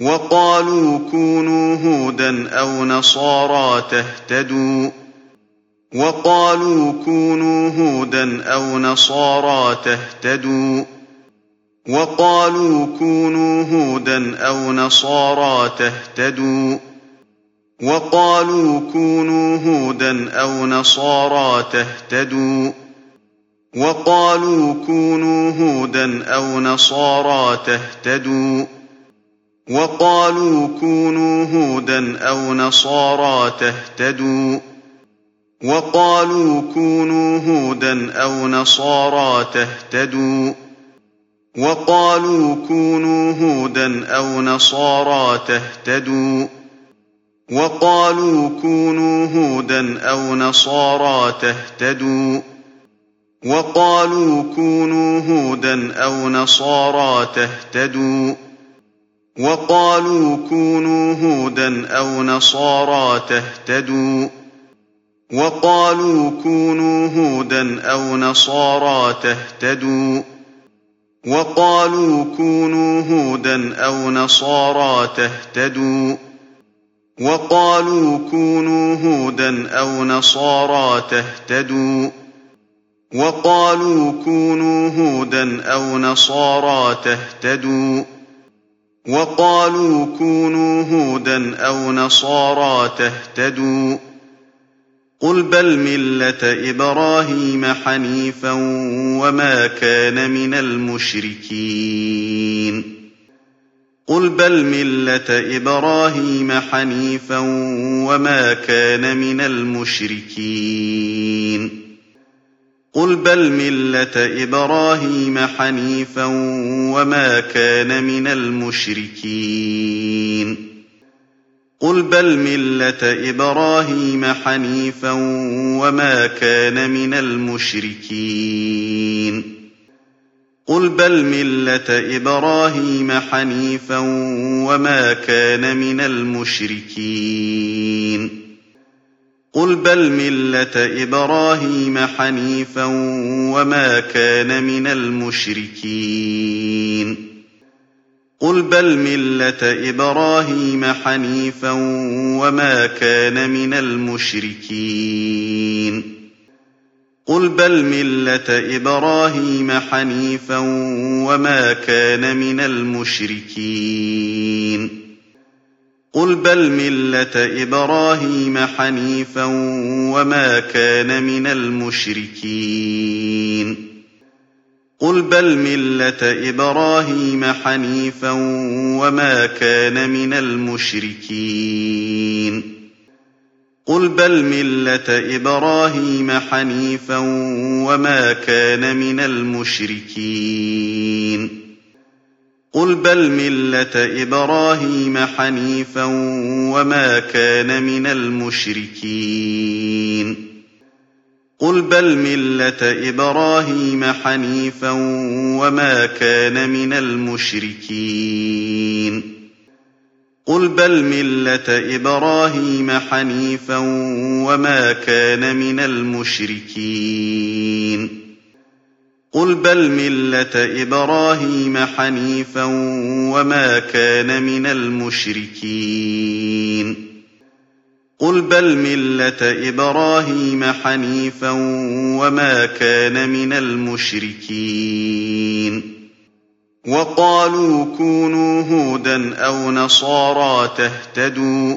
وَقَالُوا كُونُوا هُودًا أَوْ نَصَارَىٰ تَهْتَدُوا ۗ. وَقَالُوا كُونُوا هُودًا أَوْ نَصَارَىٰ تَهْتَدُوا ۗ. وَقَالُوا كُونُوا هُودًا أَوْ نَصَارَىٰ تَهْتَدُوا ۗ. وَقَالُوا كُونُوا هُودًا أَوْ نَصَارَىٰ تَهْتَدُوا ۗ. وَقَالُوا كُونُوا هُودًا أَوْ نَصَارَىٰ تَهْتَدُوا ۗ. وَقَالُوا كُونُوا هُودًا أَوْ نَصَارَىٰ تَهْتَدُوا ۗ. وَقَالُوا كُونُوا هُودًا أَوْ نَصَارَىٰ تَهْتَدُوا ۗ. وَقَالُوا كُونُوا هُودًا أَوْ نَصَارَىٰ تَهْتَدُوا ۗ. وَقَالُوا كُونُوا هُودًا أَوْ نَصَارَىٰ تَهْتَدُوا ۗ. وَقَالُوا كُونُوا هُودًا أَوْ نَصَارَىٰ تَهْتَدُوا ۗ. وَقَالُوا كُونُوا هُودًا أَوْ نَصَارَىٰ تَهْتَدُوا ۗ. وَقَالُوا كُونُوا هُودًا أَوْ نَصَارَىٰ تَهْتَدُوا ۗ. وَقَالُوا كُونُوا هُودًا أَوْ نَصَارَىٰ تَهْتَدُوا ۗ. وَقَالُوا كُونُوا هُودًا أَوْ نَصَارَىٰ تَهْتَدُوا ۗ. وَقَالُوا كُونُوا هُودًا أَوْ نَصَارَىٰ تَهْتَدُوا ۗ. وَقَالُوا كُونُوا هُودًا أَوْ نَصَارَىٰ تَهْتَدُوا ۗ. قُلْ بَلْ مِلَّةَ إِبْرَاهِيمَ حَنِيفًا وَمَا كَانَ مِنَ الْمُشْرِكِينَ. قُلْ بَلْ مِلَّةَ إِبْرَاهِيمَ حَنِيفًا وَمَا كَانَ مِنَ الْمُشْرِكِينَ. قُلْ بَلْ مِلَّةَ إِبْرَاهِيمَ حَنِيفًا وَمَا كَانَ مِنَ الْمُشْرِكِينَ قُلْ بَلْ مِلَّةَ إِبْرَاهِيمَ حَنِيفًا وَمَا كَانَ مِنَ الْمُشْرِكِينَ قُلْ بَلْ مِلَّةَ إِبْرَاهِيمَ حَنِيفًا وَمَا كَانَ مِنَ الْمُشْرِكِينَ قُلْ بَلْ مِلَّةَ إِبْرَاهِيمَ حَنِيفًا وَمَا كَانَ مِنَ الْمُشْرِكِينَ قُلْ بَلْ مِلَّةَ إِبْرَاهِيمَ حَنِيفًا وَمَا كَانَ مِنَ الْمُشْرِكِينَ قُلْ بَلْ مِلَّةَ إِبْرَاهِيمَ حَنِيفًا وَمَا كَانَ مِنَ الْمُشْرِكِينَ قُلْ بَلْ مِلَّةَ إِبْرَاهِيمَ حَنِيفًا وَمَا كَانَ مِنَ الْمُشْرِكِينَ قُلْ بَلْ مِلَّةَ إِبْرَاهِيمَ حَنِيفًا وَمَا كَانَ مِنَ الْمُشْرِكِينَ قُلْ بَلْ مِلَّةَ إِبْرَاهِيمَ حَنِيفًا وَمَا كَانَ مِنَ الْمُشْرِكِينَ قُلْ بَلْ مِلَّةَ إِبْرَاهِيمَ حَنِيفًا وَمَا كَانَ مِنَ الْمُشْرِكِينَ قُلْ بَلْ مِلَّةَ إِبْرَاهِيمَ حَنِيفًا وَمَا كَانَ مِنَ الْمُشْرِكِينَ قُلْ بَلْ مِلَّةَ إِبْرَاهِيمَ حَنِيفًا وَمَا كَانَ مِنَ الْمُشْرِكِينَ قُلْ بَلْ مِلَّةَ إِبْرَاهِيمَ حَنِيفًا وَمَا كَانَ مِنَ الْمُشْرِكِينَ قُلْ بَلْ مِلَّةَ إِبْرَاهِيمَ حَنِيفًا وَمَا كَانَ مِنَ الْمُشْرِكِينَ وَقَالُوا كُونُوا هُودًا أَوْ نَصَارَىٰ تَهْتَدُوا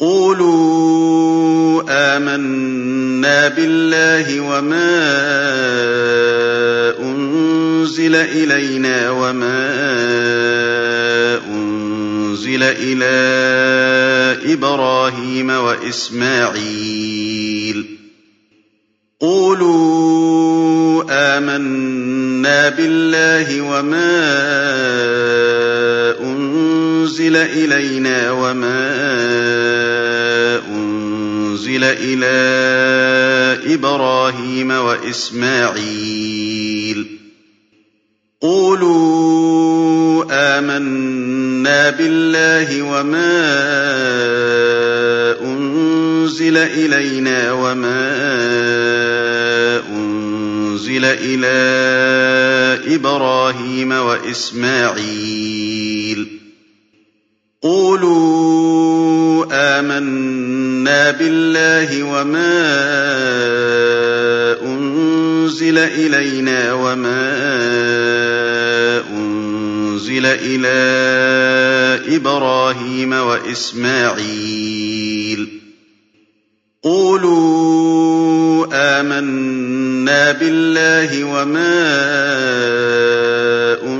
قُولُوا آمَنَّا بِاللَّهِ وَمَا أُنزِلَ إِلَيْنَا وَمَا أُنزِلَ إِلَىٰ إِبْرَاهِيمَ وَإِسْمَاعِيلَ. قُولُوا آمَنَّا بِاللَّهِ وَمَا أُنزِلَ إِلَيْنَا وَمَا أُنزِلَ إِلَىٰ إِبْرَاهِيمَ وَإِسْمَاعِيلَ. قُولُوا آمَنَّا بِاللَّهِ وَمَا أُنزِلَ إِلَيْنَا وَمَا أُنزِلَ إِلَىٰ إِبْرَاهِيمَ وَإِسْمَاعِيلَ. قُولُوا آمَنَّا بِاللَّهِ وَمَا أُنزِلَ إِلَيْنَا وَمَا أُنزِلَ إِلَىٰ إِبْرَاهِيمَ وَإِسْمَاعِيلَ. قُولُوا آمَنَّا بِاللَّهِ وَمَا أُنزِلَ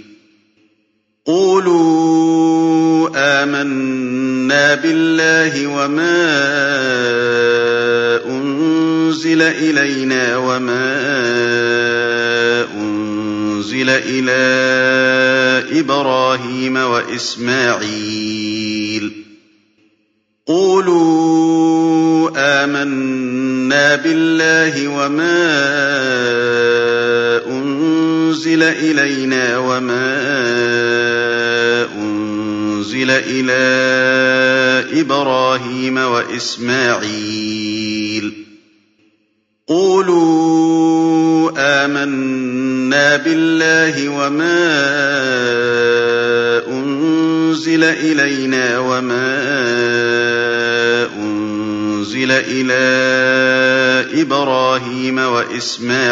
قُولُوا آمَنَّا بِاللَّهِ وَمَا أُنزِلَ إِلَيْنَا وَمَا أُنزِلَ إِلَىٰ إِبْرَاهِيمَ وَإِسْمَاعِيلَ. قُولُوا آمَنَّا بِاللَّهِ وَمَا أُنزِلَ إِلَيْنَا وَمَا أُنزِلَ إِلَىٰ إِبْرَاهِيمَ وَإِسْمَاعِيلَ. قُولُوا آمَنَّا بِاللَّهِ وَمَا أُنزِلَ إِلَيْنَا وَمَا أُنزِلَ إِلَىٰ إِبْرَاهِيمَ وَإِسْمَاعِيلَ.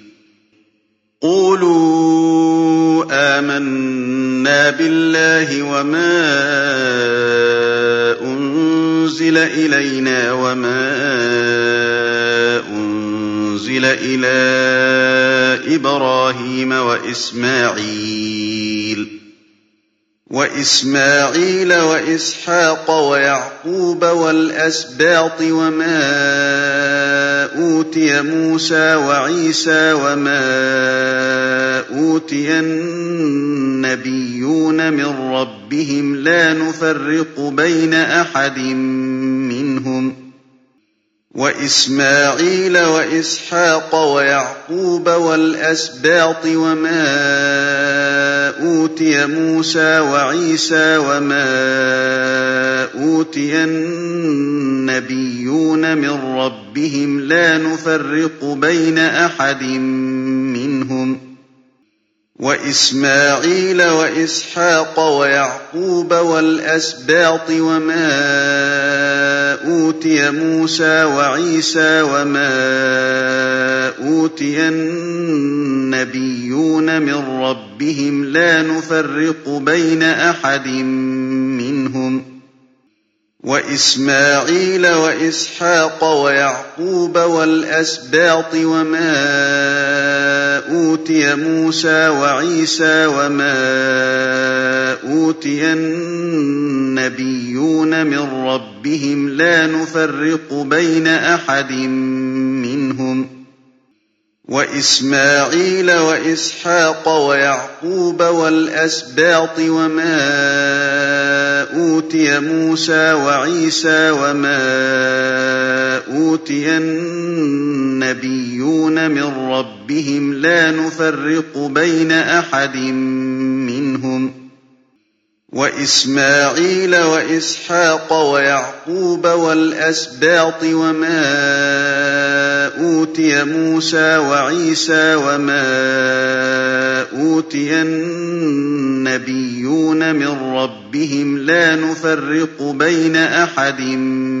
قُولُوا آمَنَّا بِاللَّهِ وَمَا أُنزِلَ إِلَيْنَا وَمَا أُنزِلَ إِلَىٰ إِبْرَاهِيمَ وَإِسْمَاعِيلَ وَإِسْمَاعِيلَ وَإِسْحَاقَ وَيَعْقُوبَ وَالْأَسْبَاطِ وَمَا أُوتِيَ مُوسَىٰ وَعِيسَىٰ وَمَا أُوتِيَ النَّبِيُّونَ مِن رَّبِّهِمْ لَا نُفَرِّقُ بَيْنَ أَحَدٍ مِّنْهُمْ ۚ. وَإِسْمَاعِيلَ وَإِسْحَاقَ وَيَعْقُوبَ وَالْأَسْبَاطِ وَمَا أُوتِيَ مُوسَىٰ وَعِيسَىٰ وَمَا أُوتِيَ النَّبِيُّونَ مِن رَّبِّهِمْ لَا نُفَرِّقُ بَيْنَ أَحَدٍ مِّنْهُمْ ۚ وَإِسْمَاعِيلَ وَإِسْحَاقَ وَيَعْقُوبَ وَالْأَسْبَاطِ وَمَا أُوتِيَ مُوسَىٰ وَعِيسَىٰ وَمَا أُوتِيَ النَّبِيُّونَ مِن رَّبِّهِمْ لَا نُفَرِّقُ بَيْنَ أَحَدٍ مِّنْهُمْ ۚ وَإِسْمَاعِيلَ وَإِسْحَاقَ وَيَعْقُوبَ وَالْأَسْبَاطِ وَمَا أُوتِيَ مُوسَىٰ وَعِيسَىٰ وَمَا أُوتِيَ النَّبِيُّونَ مِن رَّبِّهِمْ لَا نُفَرِّقُ بَيْنَ أَحَدٍ مِّنْهُمْ ۚ وَإِسْمَاعِيلَ وَإِسْحَاقَ وَيَعْقُوبَ وَالْأَسْبَاطِ وَمَا أُوتِيَ مُوسَىٰ وَعِيسَىٰ وَمَا أُوتِيَ النَّبِيُّونَ مِن رَّبِّهِمْ لَا نُفَرِّقُ بَيْنَ أَحَدٍ مِّنْهُمْ ۚ وَإِسْمَاعِيلَ وَإِسْحَاقَ وَيَعْقُوبَ وَالْأَسْبَاطِ وَمَا أُوتِيَ مُوسَىٰ وَعِيسَىٰ وَمَا أُوتِيَ النَّبِيُّونَ مِن رَّبِّهِمْ لَا نُفَرِّقُ بَيْنَ أَحَدٍ مِّنْهُمْ ۚ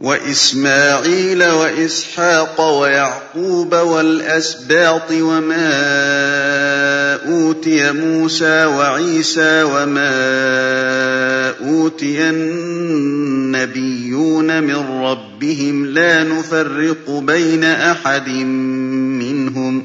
وَإِسْمَاعِيلَ وَإِسْحَاقَ وَيَعْقُوبَ وَالْأَسْبَاطِ وَمَا أُوتِيَ مُوسَىٰ وَعِيسَىٰ وَمَا أُوتِيَ النَّبِيُّونَ مِن رَّبِّهِمْ لَا نُفَرِّقُ بَيْنَ أَحَدٍ مِّنْهُمْ ۚ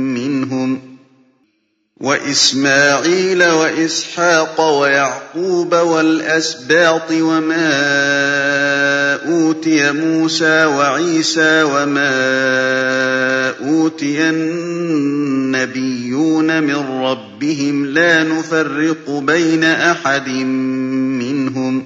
وَإِسْمَاعِيلَ وَإِسْحَاقَ وَيَعْقُوبَ وَالْأَسْبَاطِ وَمَا أُوتِيَ مُوسَىٰ وَعِيسَىٰ وَمَا أُوتِيَ النَّبِيُّونَ مِن رَّبِّهِمْ لَا نُفَرِّقُ بَيْنَ أَحَدٍ مِّنْهُمْ ۚ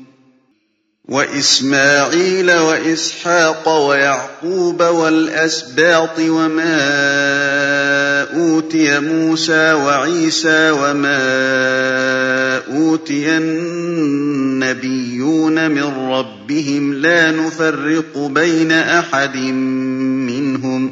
وَإِسْمَاعِيلَ وَإِسْحَاقَ وَيَعْقُوبَ وَالْأَسْبَاطِ وَمَا أُوتِيَ مُوسَىٰ وَعِيسَىٰ وَمَا أُوتِيَ النَّبِيُّونَ مِن رَّبِّهِمْ لَا نُفَرِّقُ بَيْنَ أَحَدٍ مِّنْهُمْ ۚ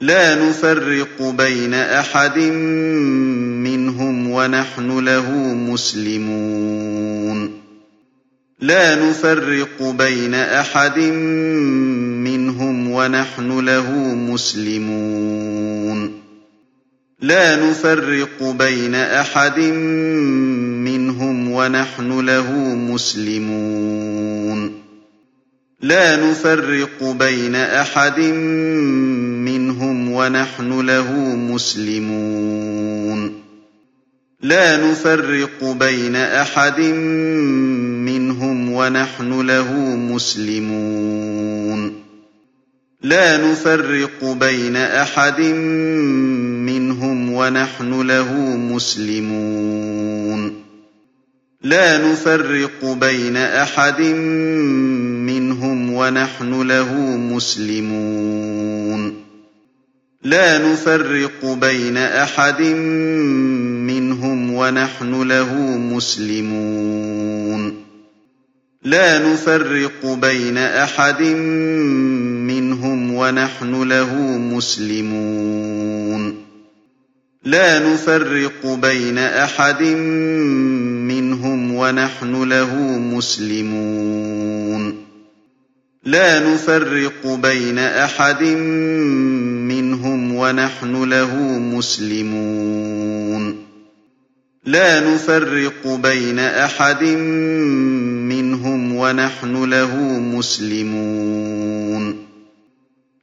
لَا نُفَرِّقُ بَيْنَ أَحَدٍ مِّنْهُمْ وَنَحْنُ لَهُ مُسْلِمُونَ. لَا نُفَرِّقُ بَيْنَ أَحَدٍ مِّنْهُمْ وَنَحْنُ لَهُ مُسْلِمُونَ. لَا نُفَرِّقُ بَيْنَ أَحَدٍ مِّنْهُمْ وَنَحْنُ لَهُ مُسْلِمُونَ. لَا نُفَرِّقُ بَيْنَ أَحَدٍ مِّنْهُمْ وَنَحْنُ لَهُ مُسْلِمُونَ. لَا نُفَرِّقُ بَيْنَ أَحَدٍ مِّنْهُمْ وَنَحْنُ لَهُ مُسْلِمُونَ. لَا نُفَرِّقُ بَيْنَ أَحَدٍ مِّنْهُمْ وَنَحْنُ لَهُ مُسْلِمُونَ. لَا نُفَرِّقُ بَيْنَ أَحَدٍ مِّنْهُمْ وَنَحْنُ لَهُ مُسْلِمُونَ. لَا نُفَرِّقُ بَيْنَ أَحَدٍ مِّنْهُمْ وَنَحْنُ لَهُ مُسْلِمُونَ. لَا نُفَرِّقُ بَيْنَ أَحَدٍ مِّنْهُمْ وَنَحْنُ لَهُ مُسْلِمُونَ. لَا نُفَرِّقُ بَيْنَ أَحَدٍ مِّنْهُمْ وَنَحْنُ لَهُ مُسْلِمُونَ. لَا نُفَرِّقُ بَيْنَ أَحَدٍ مِّنْهُمْ وَنَحْنُ لَهُ مُسْلِمُونَ. لَا نُفَرِّقُ بَيْنَ أَحَدٍ مِّنْهُمْ وَنَحْنُ لَهُ مُسْلِمُونَ.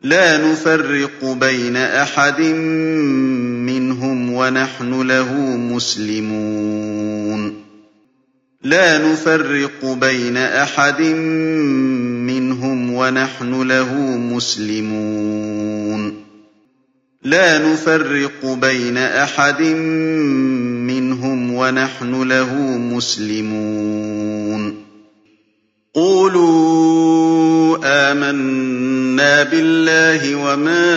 لَا نُفَرِّقُ بَيْنَ أَحَدٍ مِّنْهُمْ وَنَحْنُ لَهُ مُسْلِمُونَ. لَا نُفَرِّقُ بَيْنَ أَحَدٍ مِّنْهُمْ وَنَحْنُ لَهُ مُسْلِمُونَ. لَا نُفَرِّقُ بَيْنَ أَحَدٍ مِّنْهُمْ وَنَحْنُ لَهُ مُسْلِمُونَ. قُولُوا آمَنَّا بِاللَّهِ وَمَا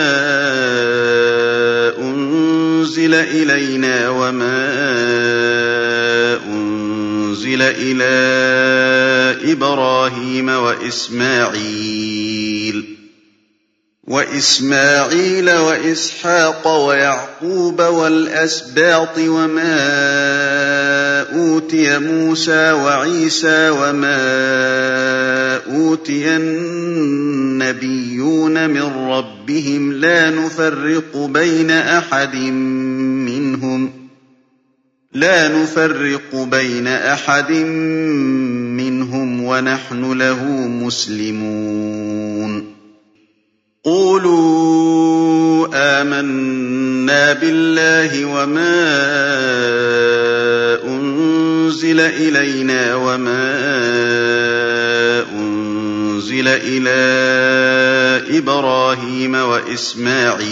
أُنزِلَ إِلَيْنَا وَمَا أُنزِلَ إِلَىٰ إِبْرَاهِيمَ وَإِسْمَاعِيلَ وَإِسْمَاعِيلَ وَإِسْحَاقَ وَيَعْقُوبَ وَالْأَسْبَاطِ وَمَا أُوتِيَ مُوسَىٰ وَعِيسَىٰ وَمَا أُوتِيَ النَّبِيُّونَ مِن رَّبِّهِمْ لَا نُفَرِّقُ بَيْنَ أَحَدٍ لَا نُفَرِّقُ بَيْنَ أَحَدٍ مِّنْهُمْ وَنَحْنُ لَهُ مُسْلِمُونَ. قُولُوا آمَنَّا بِاللَّهِ وَمَا أُنزِلَ إِلَيْنَا وَمَا أُنزِلَ إِلَىٰ إِبْرَاهِيمَ وَإِسْمَاعِيلَ.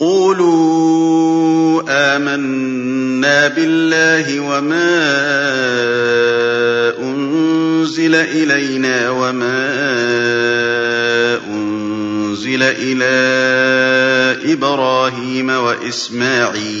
قولوا آمنا بالله وما أنزل إلينا وما أنزل إلى إبراهيم وإسماعيل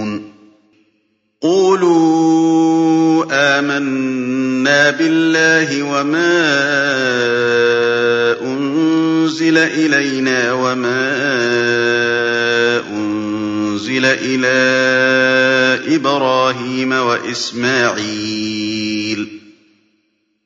قُولُوا آمَنَّا بِاللَّهِ وَمَا أُنزِلَ إِلَيْنَا وَمَا أُنزِلَ إِلَىٰ إِبْرَاهِيمَ وَإِسْمَاعِيلَ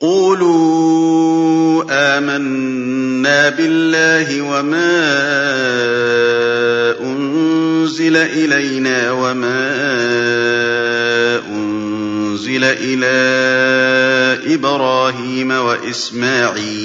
قُولُوا آمَنَّا بِاللَّهِ وَمَا أُنزِلَ إِلَيْنَا وَمَا أُنزِلَ إِلَىٰ إِبْرَاهِيمَ وَإِسْمَاعِيلَ.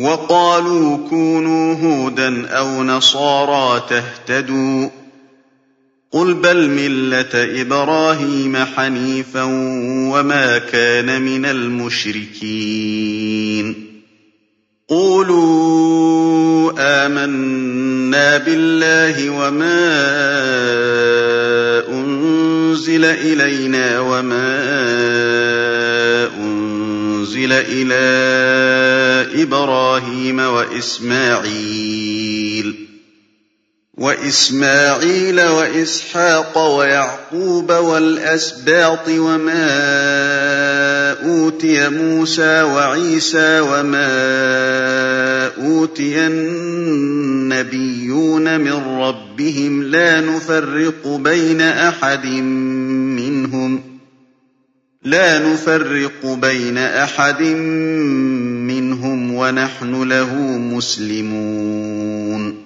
وَقَالُوا كُونُوا هُودًا أَوْ نَصَارَىٰ تَهْتَدُوا ۗ قُلْ بَلْ مِلَّةَ إِبْرَاهِيمَ حَنِيفًا وَمَا كَانَ مِنَ الْمُشْرِكِينَ قُولُوا آمَنَّا بِاللَّهِ وَمَا أُنزِلَ إِلَيْنَا وَمَا أُنزِلَ إِلَىٰ إِبْرَاهِيمَ وَإِسْمَاعِيلَ وَإِسْمَاعِيلَ وَإِسْحَاقَ وَيَعْقُوبَ وَالْأَسْبَاطِ وَمَا أُوتِيَ مُوسَىٰ وَعِيسَىٰ وَمَا أُوتِيَ النَّبِيُّونَ مِن رَّبِّهِمْ لَا نُفَرِّقُ بَيْنَ أَحَدٍ مِّنْهُمْ لا نفرق بين أحد منهم ونحن له مسلمون.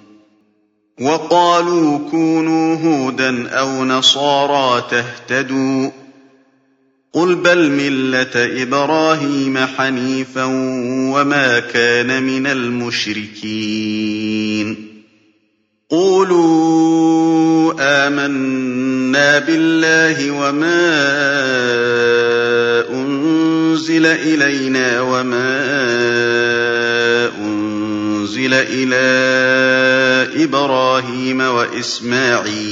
وقالوا كونوا هودا أو نصارى تهتدوا. قل بل ملة إبراهيم حنيفا وما كان من المشركين. قُولُوا آمَنَّا بِاللَّهِ وَمَا أُنزِلَ إِلَيْنَا وَمَا أُنزِلَ إِلَىٰ إِبْرَاهِيمَ وَإِسْمَاعِيلَ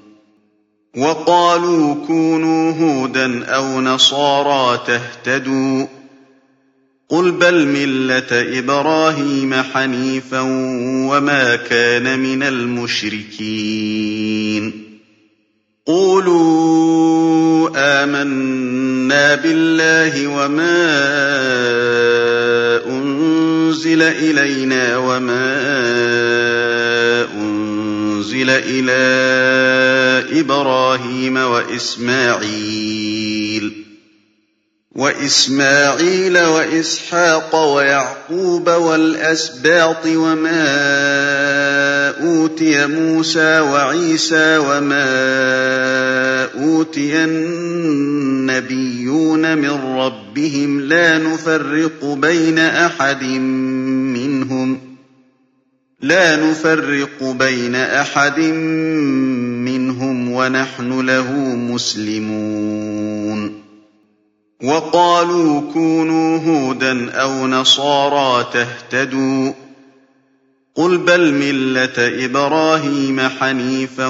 وَقَالُوا كُونُوا هُودًا أَوْ نَصَارَىٰ تَهْتَدُوا ۗ قُلْ بَلْ مِلَّةَ إِبْرَاهِيمَ حَنِيفًا وَمَا كَانَ مِنَ الْمُشْرِكِينَ. قُولُوا آمَنَّا بِاللَّهِ وَمَا أُنزِلَ إِلَيْنَا وَمَا أُنزِلَ إِلَىٰ إِبْرَاهِيمَ وَإِسْمَاعِيلَ وَإِسْمَاعِيلَ وَإِسْحَاقَ وَيَعْقُوبَ وَالْأَسْبَاطِ وَمَا أُوتِيَ مُوسَىٰ وَعِيسَىٰ وَمَا أُوتِيَ النَّبِيُّونَ مِن رَّبِّهِمْ لَا نُفَرِّقُ بَيْنَ أَحَدٍ مِّنْهُمْ ۚ. لا نفرق بين أحد منهم ونحن له مسلمون. وقالوا كونوا هودا أو نصارى تهتدوا. قل بل ملة إبراهيم حنيفا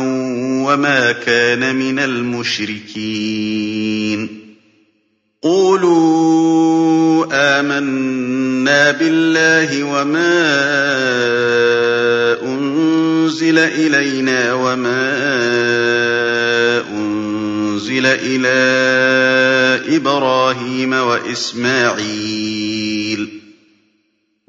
وما كان من المشركين. قُولُوا آمَنَّا بِاللَّهِ وَمَا أُنزِلَ إِلَيْنَا وَمَا أُنزِلَ إِلَىٰ إِبْرَاهِيمَ وَإِسْمَاعِيلَ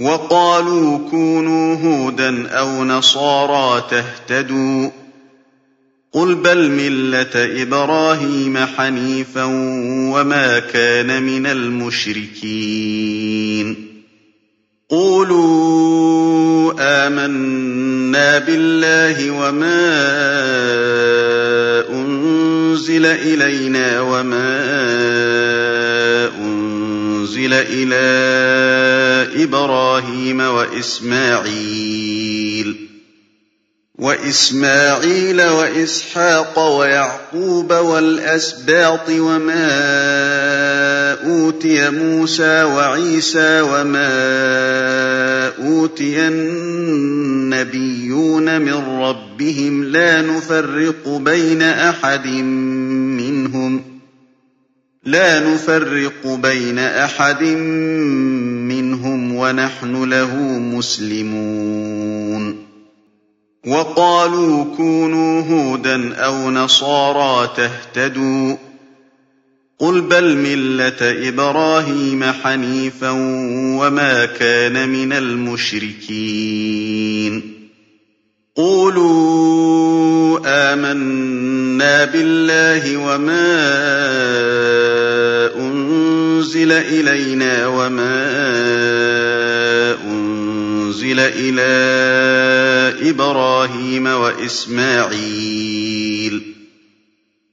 وَقَالُوا كُونُوا هُودًا أَوْ نَصَارَىٰ تَهْتَدُوا ۗ قُلْ بَلْ مِلَّةَ إِبْرَاهِيمَ حَنِيفًا وَمَا كَانَ مِنَ الْمُشْرِكِينَ. قُولُوا آمَنَّا بِاللَّهِ وَمَا أُنزِلَ إِلَيْنَا وَمَا أُنزِلَ إِلَىٰ إِبْرَاهِيمَ وَإِسْمَاعِيلَ وَإِسْمَاعِيلَ وَإِسْحَاقَ وَيَعْقُوبَ وَالْأَسْبَاطِ وَمَا أُوتِيَ مُوسَىٰ وَعِيسَىٰ وَمَا أُوتِيَ النَّبِيُّونَ مِن رَّبِّهِمْ لَا نُفَرِّقُ بَيْنَ أَحَدٍ مِّنْهُمْ ۚ. لا نفرق بين أحد منهم ونحن له مسلمون. وقالوا كونوا هودا أو نصارى تهتدوا. قل بل ملة إبراهيم حنيفا وما كان من المشركين. قُولُوا آمَنَّا بِاللَّهِ وَمَا أُنزِلَ إِلَيْنَا وَمَا أُنزِلَ إِلَىٰ إِبْرَاهِيمَ وَإِسْمَاعِيلَ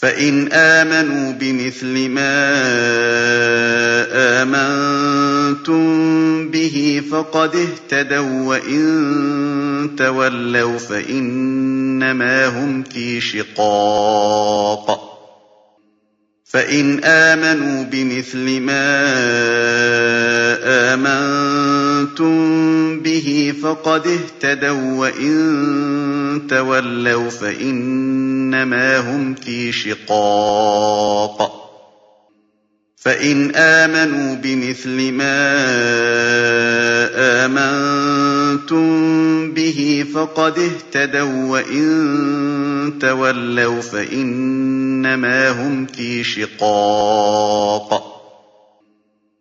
فَإِنْ آمَنُوا بِمِثْلِ مَا آمَنتُم بِهِ فَقَدِ اهْتَدَوا ۖ وَّإِن تَوَلَّوْا فَإِنَّمَا هُمْ فِي شِقَاقٍ. فَإِنْ آمَنُوا بِمِثْلِ مَا آمَنتُم بِهِ فَقَدِ اهْتَدَوا ۖ وَّإِن تَوَلَّوْا فَإِنَّمَا هُمْ فِي شِقَاقٍ فَإِنْ آمَنُوا بِمِثْلِ مَا آمَنتُم بِهِ فَقَدِ اهْتَدَوا ۖ وَّإِن تَوَلَّوْا فَإِنَّمَا هُمْ فِي شِقَاقٍ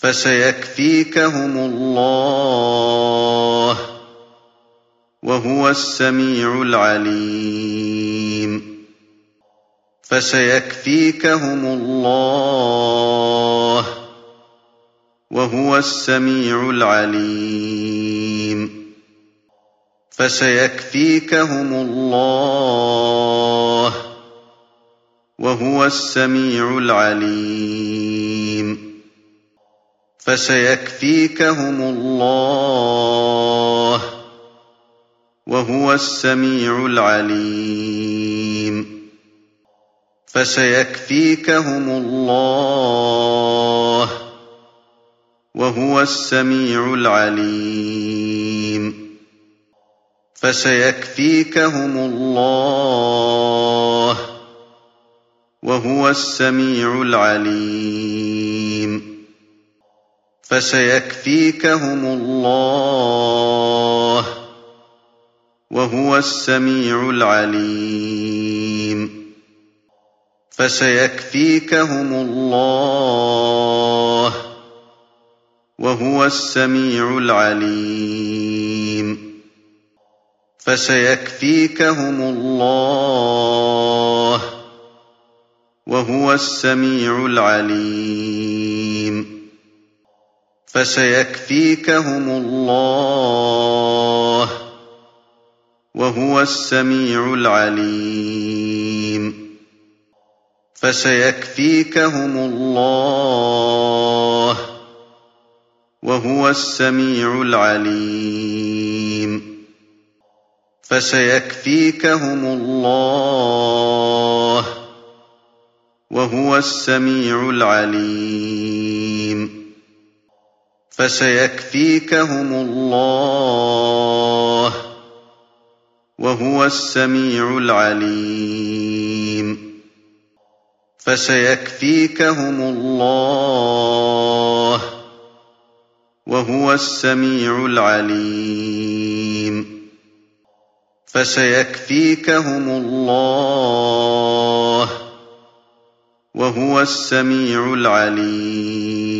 فَسَيَكْفِيكَهُمُ اللَّهُ ۚ وَهُوَ السَّمِيعُ الْعَلِيمُ. فَسَيَكْفِيكَهُمُ اللَّهُ ۚ وَهُوَ السَّمِيعُ الْعَلِيمُ. فسيكفيكهم الله وهو السميع العليم. فسيكفيكهم الله وهو السميع العليم. فسيكفيكهم الله وهو السميع العليم. فسيكفيكهم الله وهو السميع العليم. فسيكفيكهم الله وهو السميع العليم. فسيكفيكهم الله وهو السميع العليم. فسيكفيكهم الله وهو السميع العليم. فسيكفيكهم الله وهو السميع العليم. فسيكفيكهم الله وهو السميع العليم. فسيكفيكهم الله وهو السميع العليم. فسيكفيكهم الله وهو السميع العليم. فسيكفيكهم الله وهو السميع العليم. فسيكفيكهم الله وهو السميع العليم.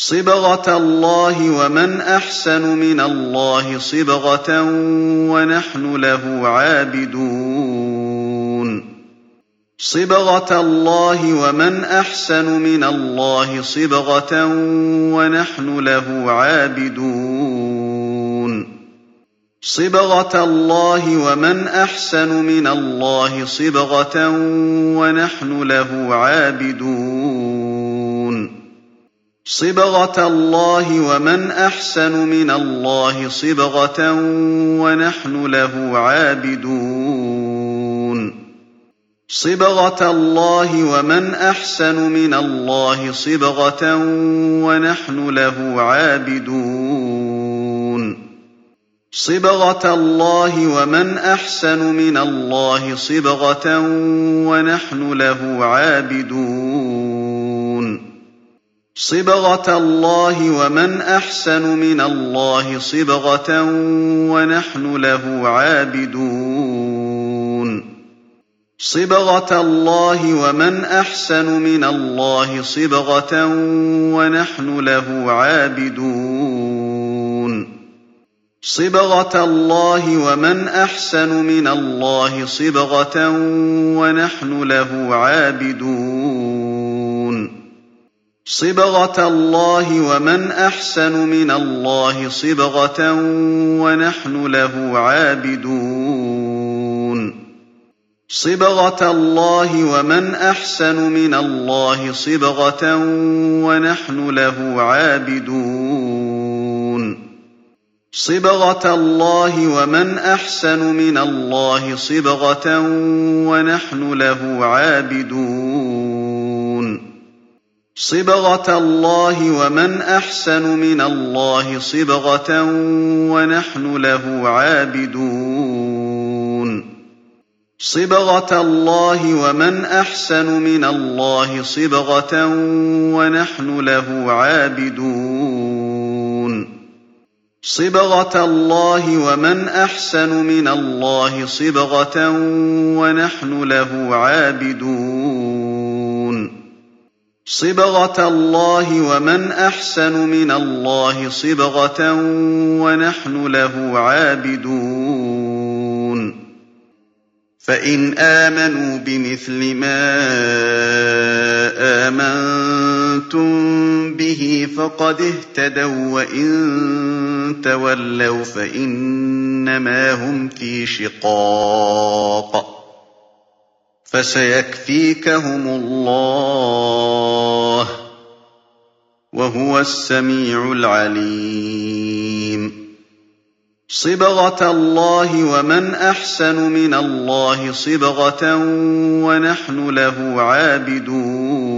صبغة الله ومن أحسن من الله صبغة ونحن له عابدون. صِبْغَةَ اللَّهِ ۖ وَمَنْ أَحْسَنُ مِنَ اللَّهِ صِبْغَةً ۖ وَنَحْنُ لَهُ عَابِدُونَ. صِبْغَةَ اللَّهِ ۖ وَمَنْ أَحْسَنُ مِنَ اللَّهِ صِبْغَةً ۖ وَنَحْنُ لَهُ عَابِدُونَ. صِبْغَةَ اللَّهِ ۖ وَمَنْ أَحْسَنُ مِنَ اللَّهِ صِبْغَةً ۖ وَنَحْنُ لَهُ عَابِدُونَ. صِبْغَةَ اللَّهِ ۖ وَمَنْ أَحْسَنُ مِنَ اللَّهِ صِبْغَةً ۖ وَنَحْنُ لَهُ عَابِدُونَ. صِبْغَةَ اللَّهِ ۖ وَمَنْ أَحْسَنُ مِنَ اللَّهِ صِبْغَةً ۖ وَنَحْنُ لَهُ عَابِدُونَ. صِبْغَةَ اللَّهِ ۖ وَمَنْ أَحْسَنُ مِنَ اللَّهِ صِبْغَةً ۖ وَنَحْنُ لَهُ عَابِدُونَ. صِبْغَةَ اللَّهِ ۖ وَمَنْ أَحْسَنُ مِنَ اللَّهِ صِبْغَةً ۖ وَنَحْنُ لَهُ عَابِدُونَ. صِبْغَةَ اللَّهِ ۖ وَمَنْ أَحْسَنُ مِنَ اللَّهِ صِبْغَةً ۖ وَنَحْنُ لَهُ عَابِدُونَ. صِبْغَةَ اللَّهِ ۖ وَمَنْ أَحْسَنُ مِنَ اللَّهِ صِبْغَةً ۖ وَنَحْنُ لَهُ عَابِدُونَ. صِبْغَةَ اللَّهِ ۖ وَمَنْ أَحْسَنُ مِنَ اللَّهِ صِبْغَةً ۖ وَنَحْنُ لَهُ عَابِدُونَ. صِبْغَةَ اللَّهِ ۖ وَمَنْ أَحْسَنُ مِنَ اللَّهِ صِبْغَةً ۖ وَنَحْنُ لَهُ عَابِدُونَ. صِبْغَةَ اللَّهِ ۖ وَمَنْ أَحْسَنُ مِنَ اللَّهِ صِبْغَةً ۖ وَنَحْنُ لَهُ عَابِدُونَ. صِبْغَةَ اللَّهِ ۖ وَمَنْ أَحْسَنُ مِنَ اللَّهِ صِبْغَةً ۖ وَنَحْنُ لَهُ عَابِدُونَ. صِبْغَةَ اللَّهِ ۖ وَمَنْ أَحْسَنُ مِنَ اللَّهِ صِبْغَةً ۖ وَنَحْنُ لَهُ عَابِدُونَ. صِبْغَةَ اللَّهِ ۖ وَمَنْ أَحْسَنُ مِنَ اللَّهِ صِبْغَةً ۖ وَنَحْنُ لَهُ عَابِدُونَ. فَإِنْ آمَنُوا بِمِثْلِ مَا آمَنتُم بِهِ فَقَدِ اهْتَدَوا ۖ وَّإِن تَوَلَّوْا فَإِنَّمَا هُمْ فِي شِقَاقٍ ۖ. فَسَيَكْفِيكَهُمُ اللَّهُ ۚ وَهُوَ السَّمِيعُ الْعَلِيمُ. صِبْغَةَ اللَّهِ ۖ وَمَنْ أَحْسَنُ مِنَ اللَّهِ صِبْغَةً ۖ وَنَحْنُ لَهُ عَابِدُونَ.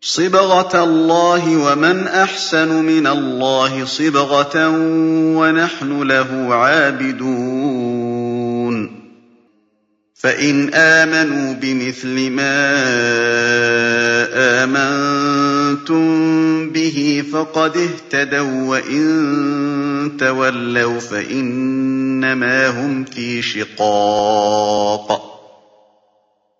صِبْغَةَ اللَّهِ ۖ وَمَنْ أَحْسَنُ مِنَ اللَّهِ صِبْغَةً ۖ وَنَحْنُ لَهُ عَابِدُونَ. فَإِنْ آمَنُوا بِمِثْلِ مَا آمَنتُم بِهِ فَقَدِ اهْتَدَوا ۖ وَّإِن تَوَلَّوْا فَإِنَّمَا هُمْ فِي شِقَاقٍ ۖ.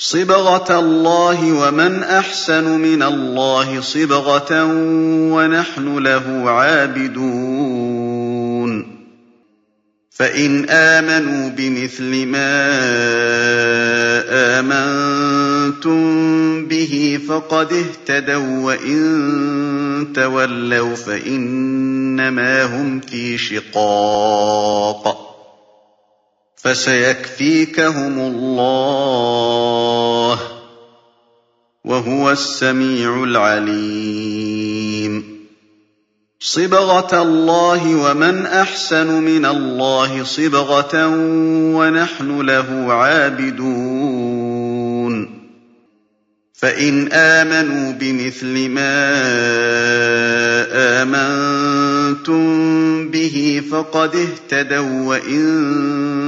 صِبْغَةَ اللَّهِ ۖ وَمَنْ أَحْسَنُ مِنَ اللَّهِ صِبْغَةً ۖ وَنَحْنُ لَهُ عَابِدُونَ. فَإِنْ آمَنُوا بِمِثْلِ مَا آمَنتُم بِهِ فَقَدِ اهْتَدَوا ۖ وَّإِن تَوَلَّوْا فَإِنَّمَا هُمْ فِي شِقَاقٍ ۖ. فَسَيَكْفِيكَهُمُ اللَّهُ ۚ وَهُوَ السَّمِيعُ الْعَلِيمُ. صِبْغَةَ اللَّهِ ۖ وَمَنْ أَحْسَنُ مِنَ اللَّهِ صِبْغَةً ۖ وَنَحْنُ لَهُ عَابِدُونَ. فَإِنْ آمَنُوا بِمِثْلِ مَا آمَنتُم بِهِ فَقَدِ اهْتَدَوا ۖ وَّإِن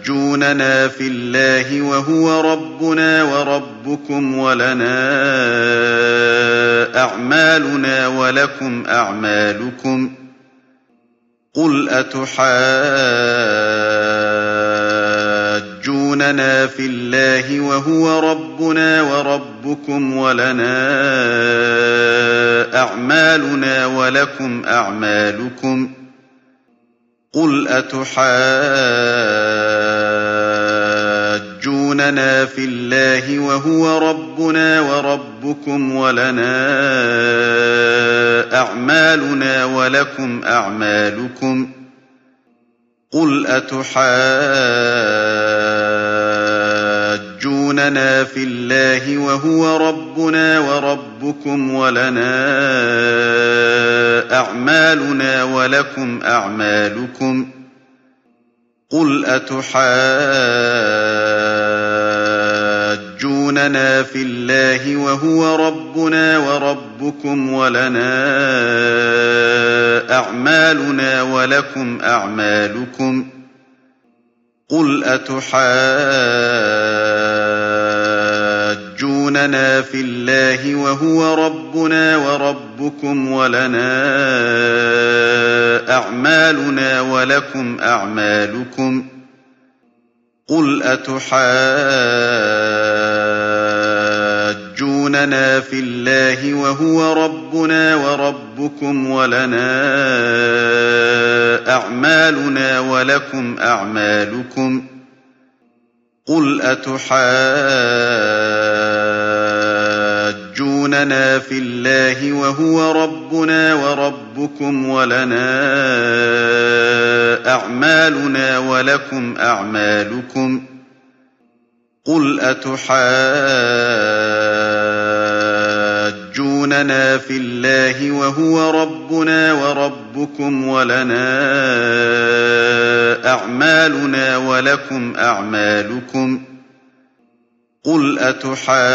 أَتُحَاجُّونَنَا فِي اللَّهِ وَهُوَ رَبُّنَا وَرَبُّكُمْ وَلَنَا أَعْمَالُنَا وَلَكُمْ أَعْمَالُكُمْ قُلْ أَتُحَاجُّونَنَا فِي اللَّهِ وَهُوَ رَبُّنَا وَرَبُّكُمْ وَلَنَا أَعْمَالُنَا وَلَكُمْ أَعْمَالُكُمْ قُلْ أَتُحَاجُّونَنَا فِي اللَّهِ وَهُوَ رَبُّنَا وَرَبُّكُمْ وَلَنَا أَعْمَالُنَا وَلَكُمْ أَعْمَالُكُمْ قُلْ أَتُحَاجُّونَنَا فِي اللَّهِ وَهُوَ رَبُّنَا وَرَبُّكُمْ وَلَنَا أَعْمَالُنَا وَلَكُمْ أَعْمَالُكُمْ قُلْ أَتُحَاجُّونَنَا فِي اللَّهِ وَهُوَ رَبُّنَا وَرَبُّكُمْ وَلَنَا أَعْمَالُنَا وَلَكُمْ أَعْمَالُكُمْ قُلْ أَتُحَاجُّونَنَا فِي اللَّهِ وَهُوَ رَبُّنَا وَرَبُّكُمْ وَلَنَا أَعْمَالُنَا وَلَكُمْ أَعْمَالُكُمْ قُلْ أَتُحَاجُّونَنَا فِي اللَّهِ وَهُوَ رَبُّنَا وَرَبُّكُمْ وَلَنَا أَعْمَالُنَا وَلَكُمْ أَعْمَالُكُمْ قُلْ أَتُحَاجُّونَنَا فِي اللَّهِ وَهُوَ رَبُّنَا وَرَبُّكُمْ وَلَنَا أَعْمَالُنَا وَلَكُمْ أَعْمَالُكُمْ قُلْ أَتُحَاجُّونَنَا فِي اللَّهِ وَهُوَ رَبُّنَا وَرَبُّكُمْ وَلَنَا أَعْمَالُنَا وَلَكُمْ أَعْمَالُكُمْ قُلْ أَتُحَاجُّونَنَا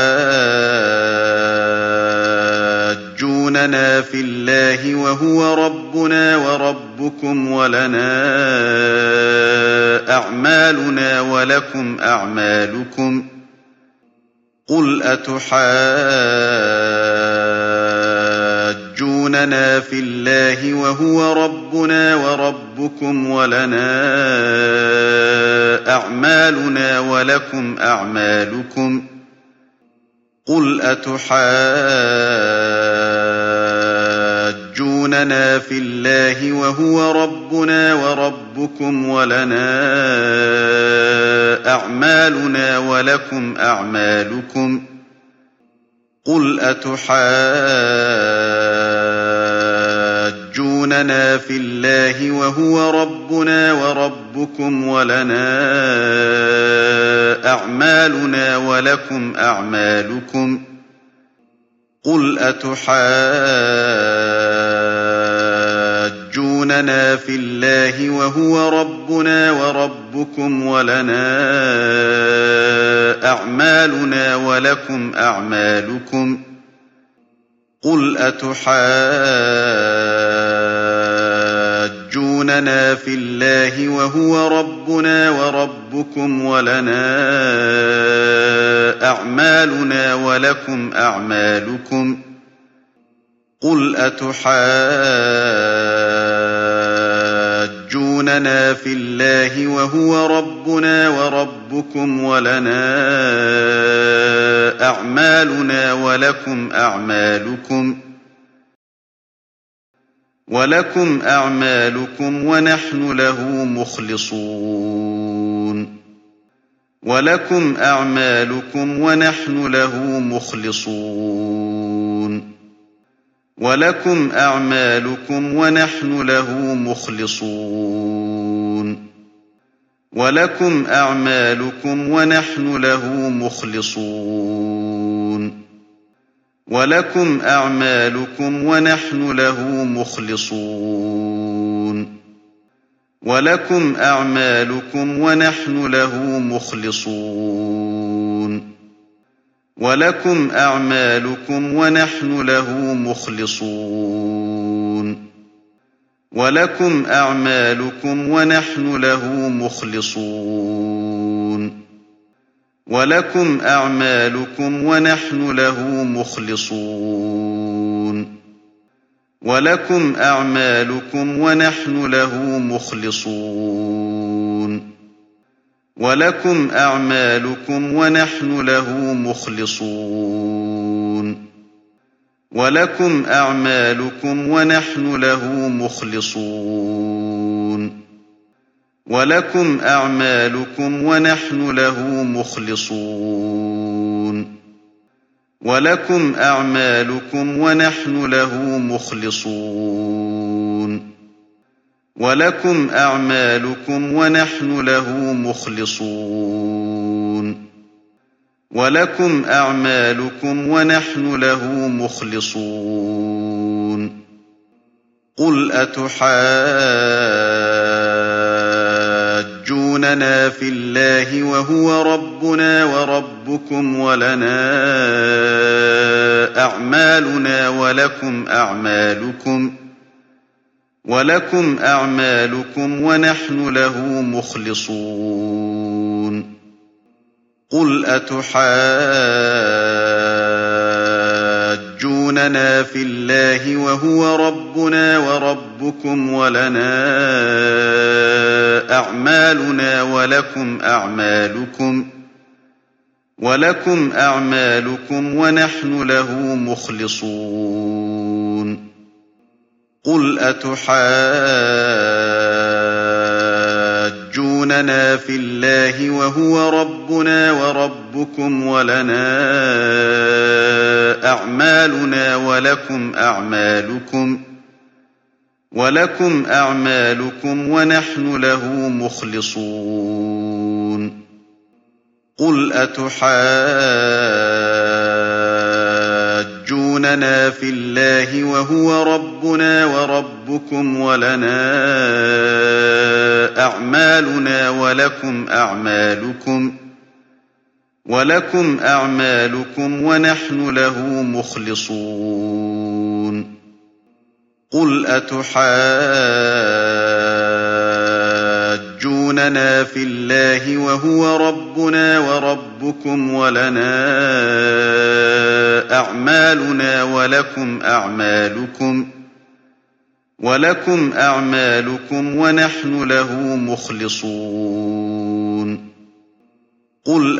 فِي اللَّهِ وَهُوَ رَبُّنَا وَرَبُّكُمْ وَلَنَا أَعْمَالُنَا وَلَكُمْ أَعْمَالُكُمْ قُلْ أَتُحَاجُّونَنَا فِي اللَّهِ وَهُوَ رَبُّنَا وَرَبُّكُمْ وَلَنَا أَعْمَالُنَا وَلَكُمْ أَعْمَالُكُمْ قُلْ أَتُحَاجُّونَنَا فِي اللَّهِ وَهُوَ رَبُّنَا وَرَبُّكُمْ وَلَنَا أَعْمَالُنَا وَلَكُمْ أَعْمَالُكُمْ قُلْ أَتُحَاجُّونَنَا فِي اللَّهِ وَهُوَ رَبُّنَا وَرَبُّكُمْ وَلَنَا أَعْمَالُنَا وَلَكُمْ أَعْمَالُكُمْ قُلْ أَتُحَاجُّونَنَا فِي اللَّهِ وَهُوَ رَبُّنَا وَرَبُّكُمْ وَلَنَا أَعْمَالُنَا وَلَكُمْ أَعْمَالُكُمْ قُلْ أَتُحَاجُّونَنَا تحاجوننا في الله وهو ربنا وربكم ولنا أعمالنا ولكم أعمالكم قل أتحاجوننا في الله وهو ربنا وربكم ولنا أعمالنا ولكم أعمالكم ولكم أعمالكم ونحن له مخلصون. ولكم أعمالكم ونحن له مخلصون. ولكم أعمالكم ونحن له مخلصون. ولكم أعمالكم ونحن له مخلصون. ولكم أعمالكم ونحن له مخلصون. ولكم أعمالكم ونحن له مخلصون. ولكم أعمالكم ونحن له مخلصون. ولكم أعمالكم ونحن له مخلصون. ولكم أعمالكم ونحن له مخلصون. ولكم أعمالكم ونحن له مخلصون. ولكم أعمالكم ونحن له مخلصون. ولكم أعمالكم ونحن له مخلصون. ولكم أعمالكم ونحن له مخلصون. ولكم أعمالكم ونحن له مخلصون. ولكم أعمالكم ونحن له مخلصون. ولكم أعمالكم ونحن له مخلصون. قل أتحاجوننا في الله وهو ربنا وربكم ولنا أعمالنا ولكم أعمالكم ۖ ولكم أعمالكم ونحن له مخلصون. قل أتحاجوننا في الله وهو ربنا وربكم ولنا أعمالنا ولكم أعمالكم ولكم أعمالكم ونحن له مخلصون قل أتحاجوننا في الله وهو ربنا وربكم ولنا أعمالنا ولكم أعمالكم ولكم أعمالكم ونحن له مخلصون قل أتحاجوننا في الله وهو ربنا وربكم ولنا أعمالنا ولكم أعمالكم ولكم أعمالكم ونحن له مخلصون قل أتحاجوننا في الله وهو ربنا وربكم ولنا أعمالنا ولكم أعمالكم ولكم أعمالكم ونحن له مخلصون قل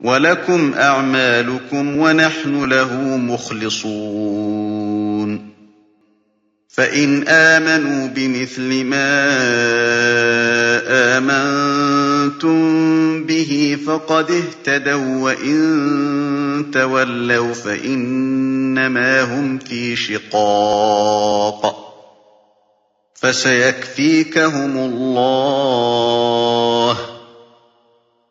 وَلَكُمْ أَعْمَالُكُمْ وَنَحْنُ لَهُ مُخْلِصُونَ فَإِنْ آمَنُوا بِمِثْلِ مَا آمَنتُم بِهِ فَقَدِ اهْتَدَوا ۖ وَّإِن تَوَلَّوْا فَإِنَّمَا هُمْ فِي شِقَاقٍ ۖ فَسَيَكْفِيكَهُمُ اللَّهُ ۚ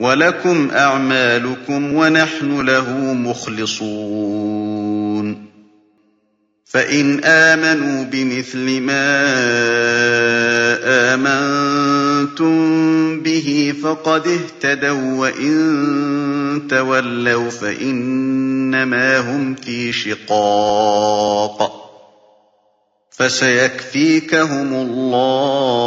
وَلَكُمْ أَعْمَالُكُمْ وَنَحْنُ لَهُ مُخْلِصُونَ. فَإِنْ آمَنُوا بِمِثْلِ مَا آمَنتُم بِهِ فَقَدِ اهْتَدَوا ۖ وَّإِن تَوَلَّوْا فَإِنَّمَا هُمْ فِي شِقَاقٍ ۖ. فَسَيَكْفِيكَهُمُ اللَّهُ.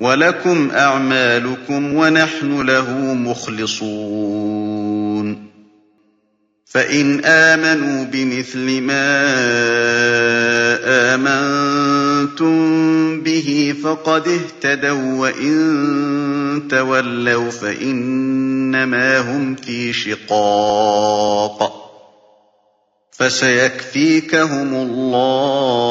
وَلَكُمْ أَعْمَالُكُمْ وَنَحْنُ لَهُ مُخْلِصُونَ. فَإِنْ آمَنُوا بِمِثْلِ مَا آمَنتُم بِهِ فَقَدِ اهْتَدَوا ۖ وَّإِن تَوَلَّوْا فَإِنَّمَا هُمْ فِي شِقَاقٍ ۖ. فَسَيَكْفِيكَهُمُ اللَّهُ.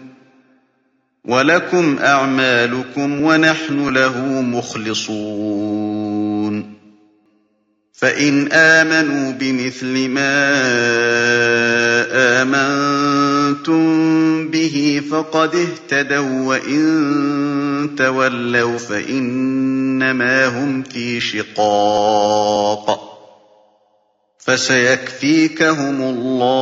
وَلَكُمْ أَعْمَالُكُمْ وَنَحْنُ لَهُ مُخْلِصُونَ. فَإِنْ آمَنُوا بِمِثْلِ مَا آمَنتُم بِهِ فَقَدِ اهْتَدَوا ۖ وَّإِن تَوَلَّوْا فَإِنَّمَا هُمْ فِي شِقَاقٍ ۖ. فَسَيَكْفِيكَهُمُ اللَّهُ.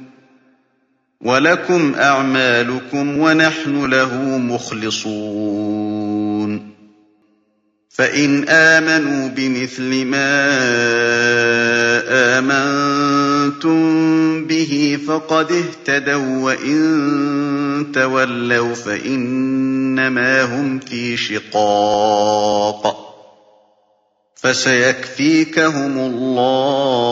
وَلَكُمْ أَعْمَالُكُمْ وَنَحْنُ لَهُ مُخْلِصُونَ. فَإِنْ آمَنُوا بِمِثْلِ مَا آمَنتُم بِهِ فَقَدِ اهْتَدَوا ۖ وَّإِن تَوَلَّوْا فَإِنَّمَا هُمْ فِي شِقَاقٍ ۖ. فَسَيَكْفِيكَهُمُ اللَّهُ.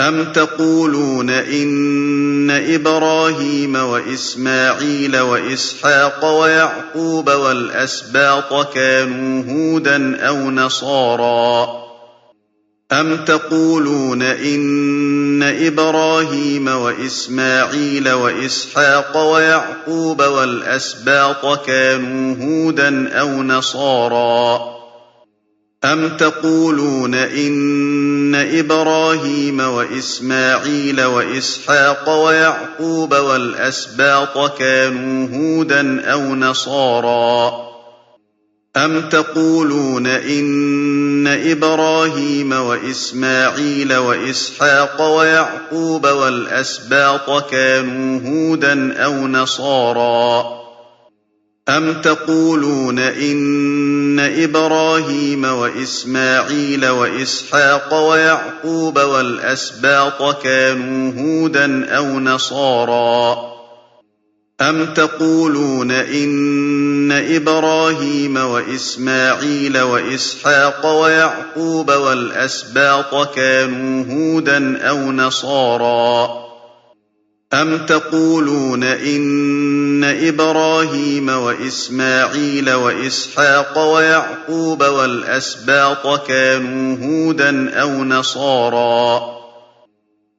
أَمْ تَقُولُونَ إِنَّ إِبْرَاهِيمَ وَإِسْمَاعِيلَ وَإِسْحَاقَ وَيَعْقُوبَ وَالْأَسْبَاطَ كَانُوا هُودًا أَوْ نَصَارَىٰ أَمْ تَقُولُونَ إِنَّ إِبْرَاهِيمَ وَإِسْمَاعِيلَ وَإِسْحَاقَ وَيَعْقُوبَ وَالْأَسْبَاطَ كَانُوا هُودًا أَوْ نَصَارَىٰ أَمْ تَقُولُونَ إِنَّ إِبْرَاهِيمَ وَإِسْمَاعِيلَ وَإِسْحَاقَ وَيَعْقُوبَ وَالْأَسْبَاطَ كَانُوا هُودًا أَوْ نَصَارَىٰ أَمْ تَقُولُونَ إِنَّ إِبْرَاهِيمَ وَإِسْمَاعِيلَ وَإِسْحَاقَ وَيَعْقُوبَ وَالْأَسْبَاطَ كَانُوا هُودًا أَوْ نَصَارَىٰ أَمْ تَقُولُونَ إِنَّ إِبْرَاهِيمَ وَإِسْمَاعِيلَ وَإِسْحَاقَ وَيَعْقُوبَ وَالْأَسْبَاطَ كَانُوا هُودًا أَوْ نَصَارَىٰ أَمْ تَقُولُونَ إِنَّ إِبْرَاهِيمَ وَإِسْمَاعِيلَ وَإِسْحَاقَ وَيَعْقُوبَ وَالْأَسْبَاطَ كَانُوا هُودًا أَوْ نَصَارَىٰ أَمْ تَقُولُونَ إِنَّ إِبْرَاهِيمَ وَإِسْمَاعِيلَ وَإِسْحَاقَ وَيَعْقُوبَ وَالْأَسْبَاطَ كَانُوا هُودًا أَوْ نَصَارَىٰ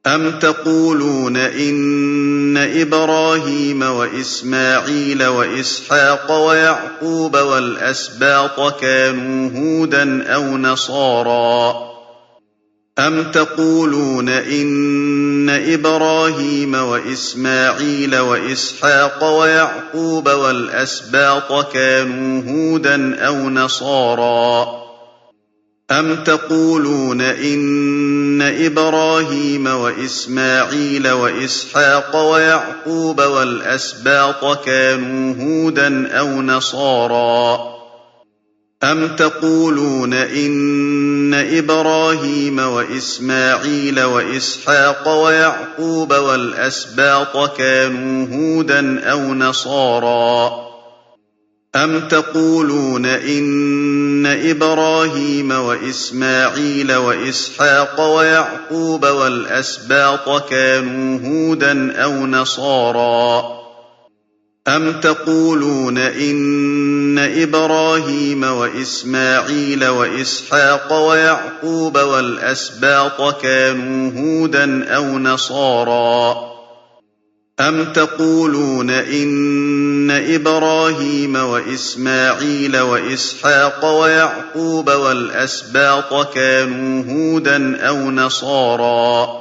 أَمْ تَقُولُونَ إِنَّ إِبْرَاهِيمَ وَإِسْمَاعِيلَ وَإِسْحَاقَ وَيَعْقُوبَ وَالْأَسْبَاطَ كَانُوا هُودًا أَوْ نَصَارَىٰ أَمْ تَقُولُونَ إِنَّ إِبْرَاهِيمَ وَإِسْمَاعِيلَ وَإِسْحَاقَ وَيَعْقُوبَ وَالْأَسْبَاطَ كَانُوا هُودًا أَوْ نَصَارَىٰ أَمْ تَقُولُونَ إِنَّ إِبْرَاهِيمَ وَإِسْمَاعِيلَ وَإِسْحَاقَ وَيَعْقُوبَ وَالْأَسْبَاطَ كَانُوا هُودًا أَوْ نَصَارَىٰ أَمْ تَقُولُونَ إِنَّ إِبْرَاهِيمَ وَإِسْمَاعِيلَ وَإِسْحَاقَ وَيَعْقُوبَ وَالْأَسْبَاطَ كَانُوا هُودًا أَوْ نَصَارَىٰ أَمْ تَقُولُونَ إِنَّ إِبْرَاهِيمَ وَإِسْمَاعِيلَ وَإِسْحَاقَ وَيَعْقُوبَ وَالْأَسْبَاطَ كَانُوا هُودًا أَوْ نَصَارَىٰ أَمْ تَقُولُونَ إِنَّ إِبْرَاهِيمَ وَإِسْمَاعِيلَ وَإِسْحَاقَ وَيَعْقُوبَ وَالْأَسْبَاطَ كَانُوا هُودًا أَوْ نَصَارَىٰ أَمْ تَقُولُونَ إِنَّ إِبْرَاهِيمَ وَإِسْمَاعِيلَ وَإِسْحَاقَ وَيَعْقُوبَ وَالْأَسْبَاطَ كَانُوا هُودًا أَوْ نَصَارَىٰ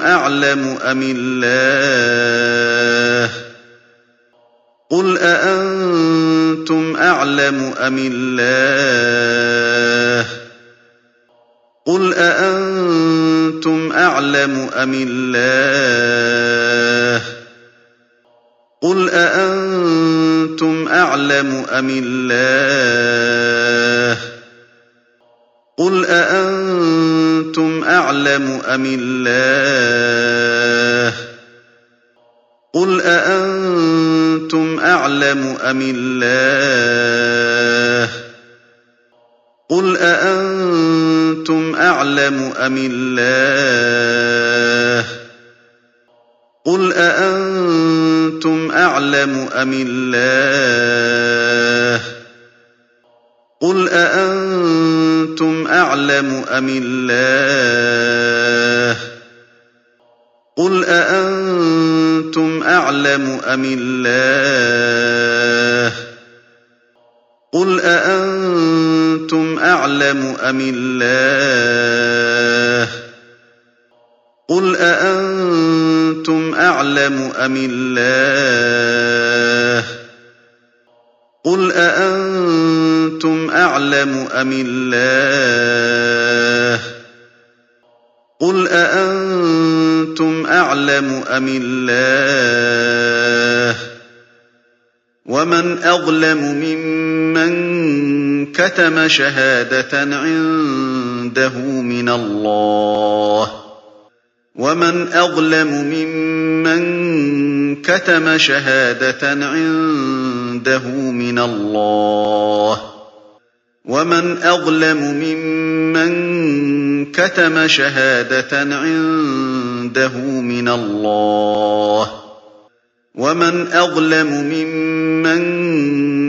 أَعْلَمُ أَمِ اللَّهُ؟ قُلْ أَأَنتُمْ أَعْلَمُ أَمِ اللَّهُ؟ قُلْ أَأَنتُمْ أَعْلَمُ أَمِ اللَّهُ؟ قُلْ أَأَنتُمْ أَعْلَمُ أَمِ اللَّهُ؟ قُلْ أَأَنتُمْ أَعْلَمُ أَمِ اللَّهُ؟ قُلْ أَأَنتُمْ أَعْلَمُ أَمِ اللَّهُ؟ قُلْ أَأَنتُمْ أَعْلَمُ أَمِ اللَّهُ؟ قُلْ أَأَنتُمْ أَعْلَمُ أَمِ اللَّهُ؟ قُلْ أَأَنتُمْ أَعْلَمُ أَمِ اللَّهُ؟ قُلْ أَأَنتُمْ أَعْلَمُ أَمِ اللَّهُ؟ قُلْ أَأَنتُمْ أَعْلَمُ أَمِ اللَّهُ؟ قُلْ أَأَنتُمْ أَعْلَمُ أَمِ اللَّهُ؟ قُلْ أَأَنتُمْ أَعْلَمُ أَمِ اللَّهُ؟ قُلْ أَأَنتُمْ أَعْلَمُ أَمِ اللَّهُ؟ وَمَنْ أَظْلَمُ مِمَّن كَتَمَ شَهَادَةً عِندَهُ مِنَ اللَّهِ؟ وَمَنْ أَظْلَمُ مِمَّن كَتَمَ شَهَادَةً عِندَهُ مِنَ اللَّهِ. وَمَنْ أَظْلَمُ مِمَّن كَتَمَ شَهَادَةً عِندَهُ مِنَ اللَّهِ. وَمَنْ أَظْلَمُ مِمَّن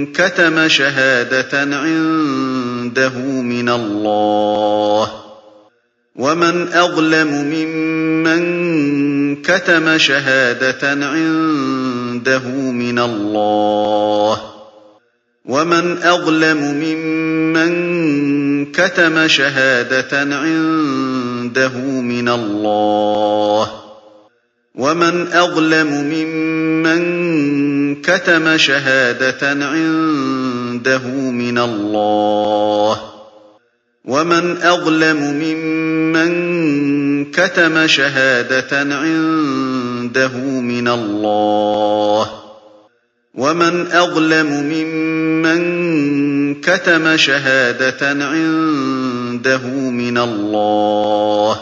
كَتَمَ شَهَادَةً عِندَهُ مِنَ اللَّهِ. وَمَنْ أَظْلَمُ مِمَّن كَتَمَ شَهَادَةً عِندَهُ مِنَ اللَّهِ. وَمَنْ أَظْلَمُ مِمَّن كَتَمَ شَهَادَةً عِندَهُ مِنَ اللَّهِ. وَمَنْ أَظْلَمُ مِمَّن كَتَمَ شَهَادَةً عِندَهُ مِنَ اللَّهِ. وَمَنْ أَظْلَمُ مِمَّن كَتَمَ شَهَادَةً عِندَهُ مِنَ اللَّهِ. وَمَنْ أَظْلَمُ مِمَّن كَتَمَ شَهَادَةً عِندَهُ مِنَ اللَّهِ.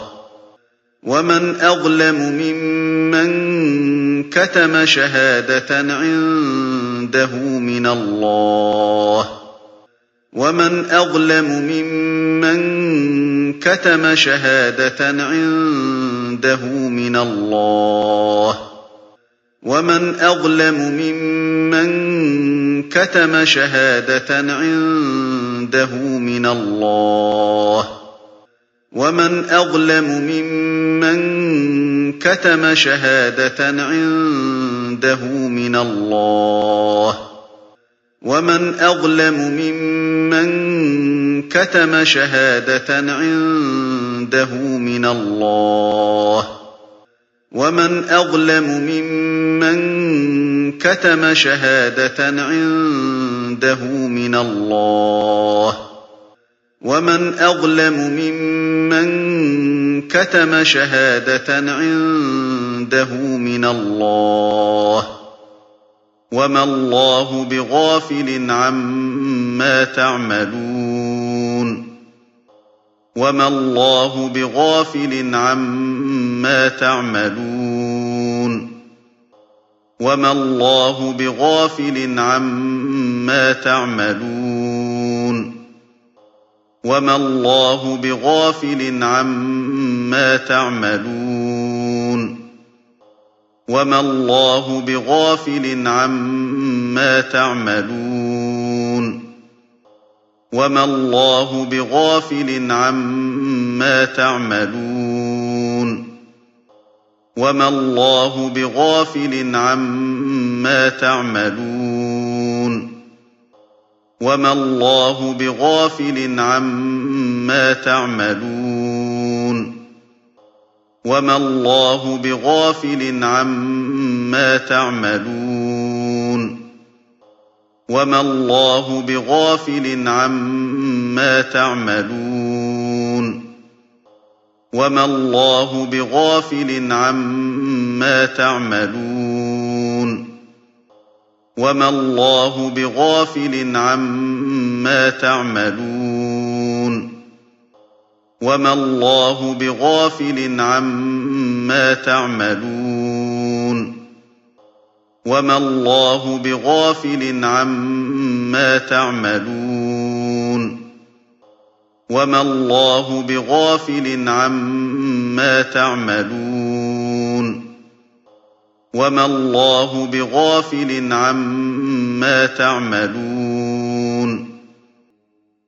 وَمَنْ أَظْلَمُ مِمَّن كَتَمَ شَهَادَةً عِندَهُ مِنَ اللَّهِ. وَمَنْ أَظْلَمُ مِمَّن كَتَمَ شَهَادَةً عِندَهُ مِنَ اللَّهِ. وَمَنْ أَظْلَمُ مِمَّن كَتَمَ شَهَادَةً عِندَهُ مِنَ اللَّهِ. وَمَنْ أَظْلَمُ مِمَّن كَتَمَ شَهَادَةً عِندَهُ مِنَ اللَّهِ. وَمَنْ أَظْلَمُ مِمَّن كَتَمَ شَهَادَةً عِندَهُ مِنَ اللَّهِ. وَمَنْ أَظْلَمُ مِمَّن كَتَمَ شَهَادَةً عِندَهُ مِنَ اللَّهِ. وَمَنْ أَظْلَمُ مِمَّن كَتَمَ شَهَادَةً عِندَهُ مِنَ اللَّهِ. وَمَا اللَّهُ بِغَافِلٍ عَمَّا تَعْمَلُونَ. وَمَا اللَّهُ بِغَافِلٍ عَمَّا تَعْمَلُونَ وَمَا اللَّهُ بِغَافِلٍ عَمَّا تَعْمَلُونَ وَمَا اللَّهُ بِغَافِلٍ عَمَّا تَعْمَلُونَ وَمَا اللَّهُ بِغَافِلٍ عَمَّا تَعْمَلُونَ وَمَا اللَّهُ بِغَافِلٍ عَمَّا تَعْمَلُونَ وَمَا اللَّهُ بِغَافِلٍ عَمَّا تَعْمَلُونَ وَمَا اللَّهُ بِغَافِلٍ عَمَّا تَعْمَلُونَ وَمَا اللَّهُ بِغَافِلٍ عَمَّا تَعْمَلُونَ وَمَا اللَّهُ بِغَافِلٍ عَمَّا تَعْمَلُونَ وَمَا اللَّهُ بِغَافِلٍ عَمَّا تَعْمَلُونَ وَمَا اللَّهُ بِغَافِلٍ عَمَّا تَعْمَلُونَ وَمَا اللَّهُ بِغَافِلٍ عَمَّا تَعْمَلُونَ وَمَا اللَّهُ بِغَافِلٍ عَمَّا تَعْمَلُونَ وَمَا اللَّهُ بِغَافِلٍ عَمَّا تَعْمَلُونَ وَمَا اللَّهُ بِغَافِلٍ عَمَّا تَعْمَلُونَ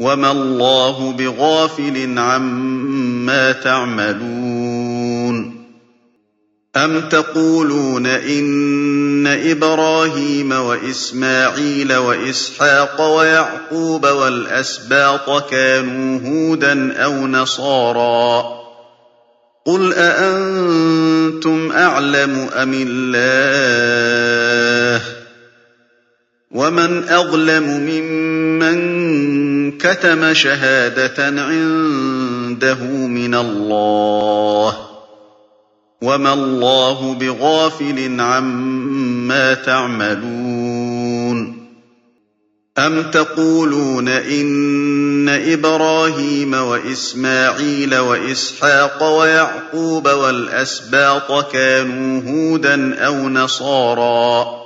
وَمَا اللَّهُ بِغَافِلٍ عَمَّا تَعْمَلُونَ أَمْ تَقُولُونَ إِنَّ إِبْرَاهِيمَ وَإِسْمَاعِيلَ وَإِسْحَاقَ وَيَعْقُوبَ وَالْأَسْبَاطَ كَانُوا هُودًا أَوْ نَصَارَىٰ ۗ قُلْ أَأَنتُمْ أَعْلَمُ أَمِ اللَّهُ ۗ وَمَنْ أَظْلَمُ مِمَّن كَتَمَ شَهَادَةً عِندَهُ مِنَ اللَّهِ ۗ. وَمَا اللَّهُ بِغَافِلٍ عَمَّا تَعْمَلُونَ. أَمْ تَقُولُونَ إِنَّ إِبْرَاهِيمَ وَإِسْمَاعِيلَ وَإِسْحَاقَ وَيَعْقُوبَ وَالْأَسْبَاطَ كَانُوا هُودًا أَوْ نَصَارَىٰ ۗ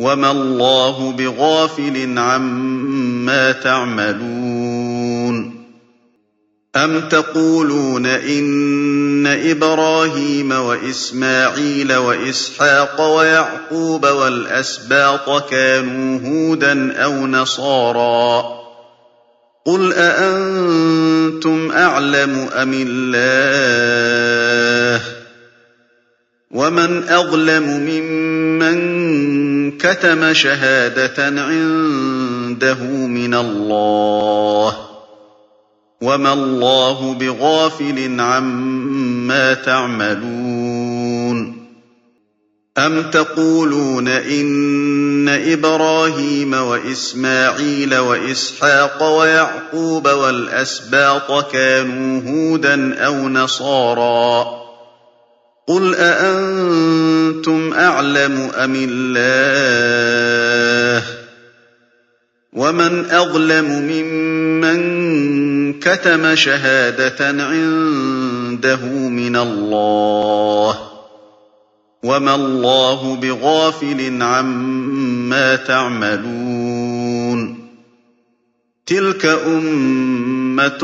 وَمَا اللَّهُ بِغَافِلٍ عَمَّا تَعْمَلُونَ أَمْ تَقُولُونَ إِنَّ إِبْرَاهِيمَ وَإِسْمَاعِيلَ وَإِسْحَاقَ وَيَعْقُوبَ وَالْأَسْبَاطَ كَانُوا هُودًا أَوْ نَصَارَىٰ ۗ قُلْ أَأَنتُمْ أَعْلَمُ أَمِ اللَّهُ ۗ وَمَنْ أَظْلَمُ مِمَّن كَتَمَ شَهَادَةً عِندَهُ مِنَ اللَّهِ ۗ. وَمَا اللَّهُ بِغَافِلٍ عَمَّا تَعْمَلُونَ. أَمْ تَقُولُونَ إِنَّ إِبْرَاهِيمَ وَإِسْمَاعِيلَ وَإِسْحَاقَ وَيَعْقُوبَ وَالْأَسْبَاطَ كَانُوا هُودًا أَوْ نَصَارَىٰ ۗ قُلْ أَأَنتُمْ أَعْلَمُ أَمِ اللَّهُ ۗ وَمَنْ أَظْلَمُ مِمَّن كَتَمَ شَهَادَةً عِندَهُ مِنَ اللَّهِ ۗ وَمَا اللَّهُ بِغَافِلٍ عَمَّا تَعْمَلُونَ تِلْكَ أُمَّةٌ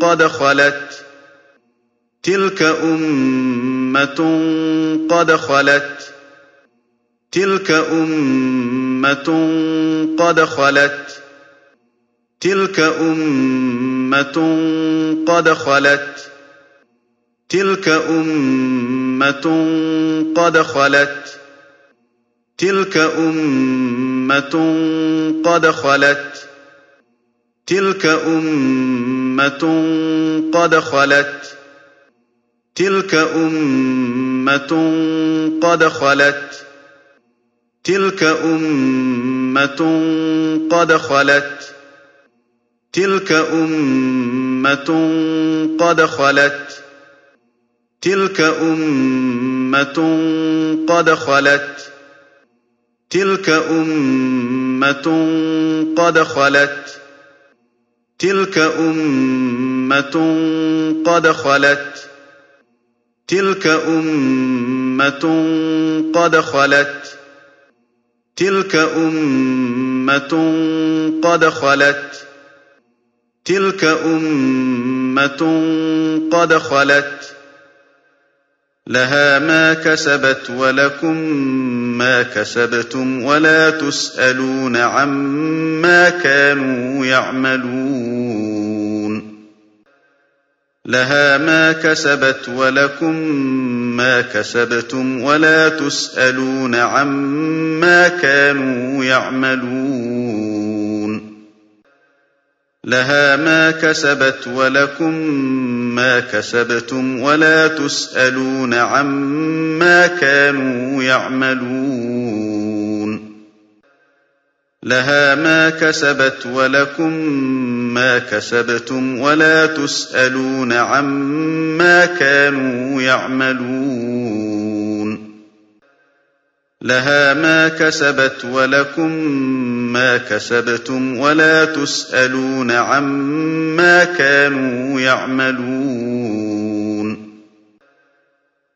قَدْ خَلَتْ تِلْكَ أُمَّةٌ قَدْ خَلَتْ. تِلْكَ أُمَّةٌ قَدْ خَلَتْ. تِلْكَ أُمَّةٌ قَدْ خَلَتْ. تِلْكَ أُمَّةٌ قَدْ خَلَتْ. تِلْكَ أُمَّةٌ قَدْ خَلَتْ. تِلْكَ أُمَّةٌ قَدْ خَلَتْ. تِلْكَ أُمَّةٌ قَدْ خَلَتْ. تِلْكَ أُمَّةٌ قَدْ خَلَتْ. تِلْكَ أُمَّةٌ قَدْ خَلَتْ. تِلْكَ أُمَّةٌ قَدْ خَلَتْ. تِلْكَ أُمَّةٌ قَدْ خَلَتْ. تِلْكَ أُمَّةٌ قَدْ خَلَتْ. تِلْكَ أُمَّةٌ قَدْ خَلَتْ. تِلْكَ أُمَّةٌ قَدْ خَلَتْ. تِلْكَ أُمَّةٌ قَدْ خَلَتْ. لَهَا مَا كَسَبَتْ وَلَكُم مَّا كَسَبْتُمْ وَلَا تُسْأَلُونَ عَمَّا كَانُوا يَعْمَلُونَ. لَهَا مَا كَسَبَتْ وَلَكُم مَّا كَسَبْتُمْ وَلَا تُسْأَلُونَ عَمَّا كَانُوا يَعْمَلُونَ. لَهَا مَا كَسَبَتْ وَلَكُم مَّا كَسَبْتُمْ وَلَا تُسْأَلُونَ عَمَّا كَانُوا يَعْمَلُونَ. لَهَا مَا كَسَبَتْ وَلَكُم مَّا كَسَبْتُمْ وَلَا تُسْأَلُونَ عَمَّا كَانُوا يَعْمَلُونَ. لَهَا مَا كَسَبَتْ وَلَكُم مَّا كَسَبْتُمْ وَلَا تُسْأَلُونَ عَمَّا كَانُوا يَعْمَلُونَ.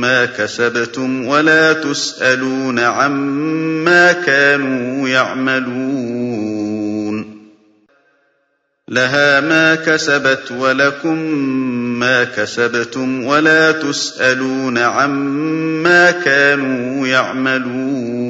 مَّا كَسَبْتُمْ وَلَا تُسْأَلُونَ عَمَّا كَانُوا يَعْمَلُونَ. لَهَا مَا كَسَبَتْ وَلَكُم مَّا كَسَبْتُمْ وَلَا تُسْأَلُونَ عَمَّا كَانُوا يَعْمَلُونَ.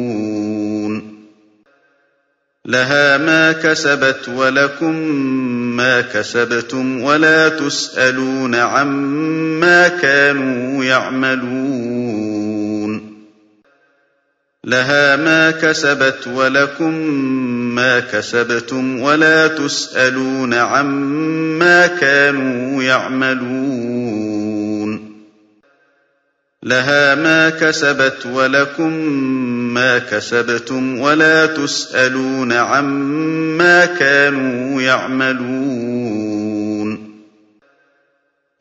لَهَا مَا كَسَبَتْ وَلَكُم مَّا كَسَبْتُمْ وَلَا تُسْأَلُونَ عَمَّا كَانُوا يَعْمَلُونَ. لَهَا مَا كَسَبَتْ وَلَكُم مَّا كَسَبْتُمْ وَلَا تُسْأَلُونَ عَمَّا كَانُوا يَعْمَلُونَ. لَهَا مَا كَسَبَتْ وَلَكُم مَّا كَسَبْتُمْ وَلَا تُسْأَلُونَ عَمَّا كَانُوا يَعْمَلُونَ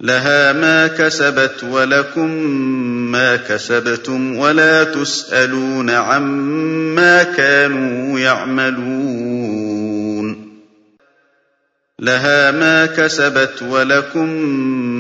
لَهَا مَا كَسَبَتْ وَلَكُم مَّا كَسَبْتُمْ وَلَا تُسْأَلُونَ عَمَّا كَانُوا يَعْمَلُونَ لَهَا مَا كَسَبَتْ وَلَكُم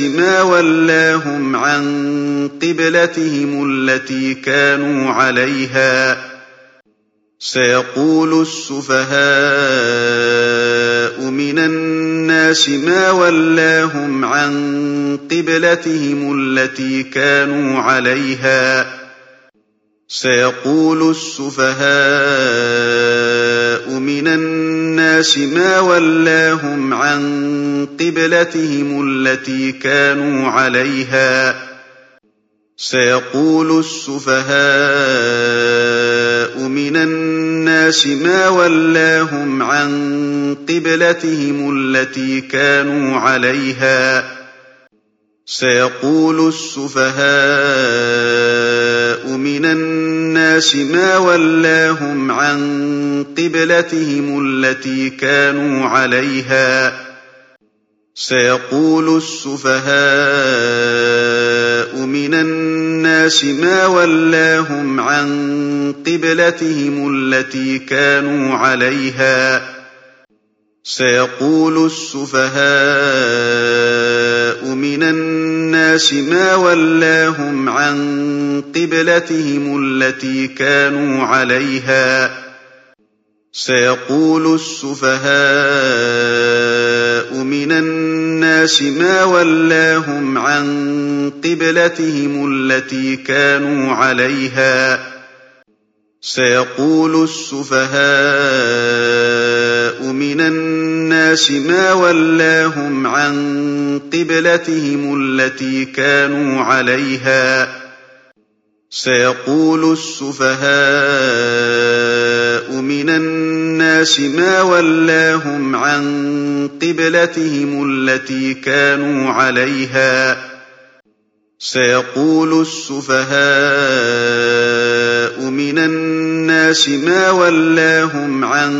مَا وَلَّاهُمْ عَن قِبْلَتِهِمُ الَّتِي كَانُوا عَلَيْهَا ۚ. سَيَقُولُ السُّفَهَاءُ مِنَ النَّاسِ مَا وَلَّاهُمْ عَن قِبْلَتِهِمُ الَّتِي كَانُوا عَلَيْهَا ۚ. سَيَقُولُ السُّفَهَاءُ مِنَ النَّاسِ مَا وَلَّاهُمْ عَن قِبْلَتِهِمُ الَّتِي كَانُوا عَلَيْهَا ۚ. سَيَقُولُ السُّفَهَاءُ مِنَ النَّاسِ مَا وَلَّاهُمْ عَن قِبْلَتِهِمُ الَّتِي كَانُوا عَلَيْهَا ۚ. سَيَقُولُ السُّفَهَاءُ مِنَ النَّاسِ مَا وَلَّاهُمْ عَن قِبْلَتِهِمُ الَّتِي كَانُوا عَلَيْهَا ۚ. سَيَقُولُ السُّفَهَاءُ مِنَ النَّاسِ مَا وَلَّاهُمْ عَن قِبْلَتِهِمُ الَّتِي كَانُوا عَلَيْهَا ۚ. سَيَقُولُ السُّفَهَاءُ مِنَ النَّاسِ مَا وَلَّاهُمْ عَن قِبْلَتِهِمُ الَّتِي كَانُوا عَلَيْهَا ۚ. سَيَقُولُ السُّفَهَاءُ مِنَ النَّاسِ مَا وَلَّاهُمْ عَن قِبْلَتِهِمُ الَّتِي كَانُوا عَلَيْهَا ۚ. سَيَقُولُ السُّفَهَاءُ مِنَ النَّاسِ مَا وَلَّاهُمْ عَن قِبْلَتِهِمُ الَّتِي كَانُوا عَلَيْهَا ۚ. سَيَقُولُ السُّفَهَاءُ مِنَ النَّاسِ مَا وَلَّاهُمْ عَن قِبْلَتِهِمُ الَّتِي كَانُوا عَلَيْهَا ۚ. سَيَقُولُ السُّفَهَاءُ مِنَ النَّاسِ مَا وَلَّاهُمْ عَن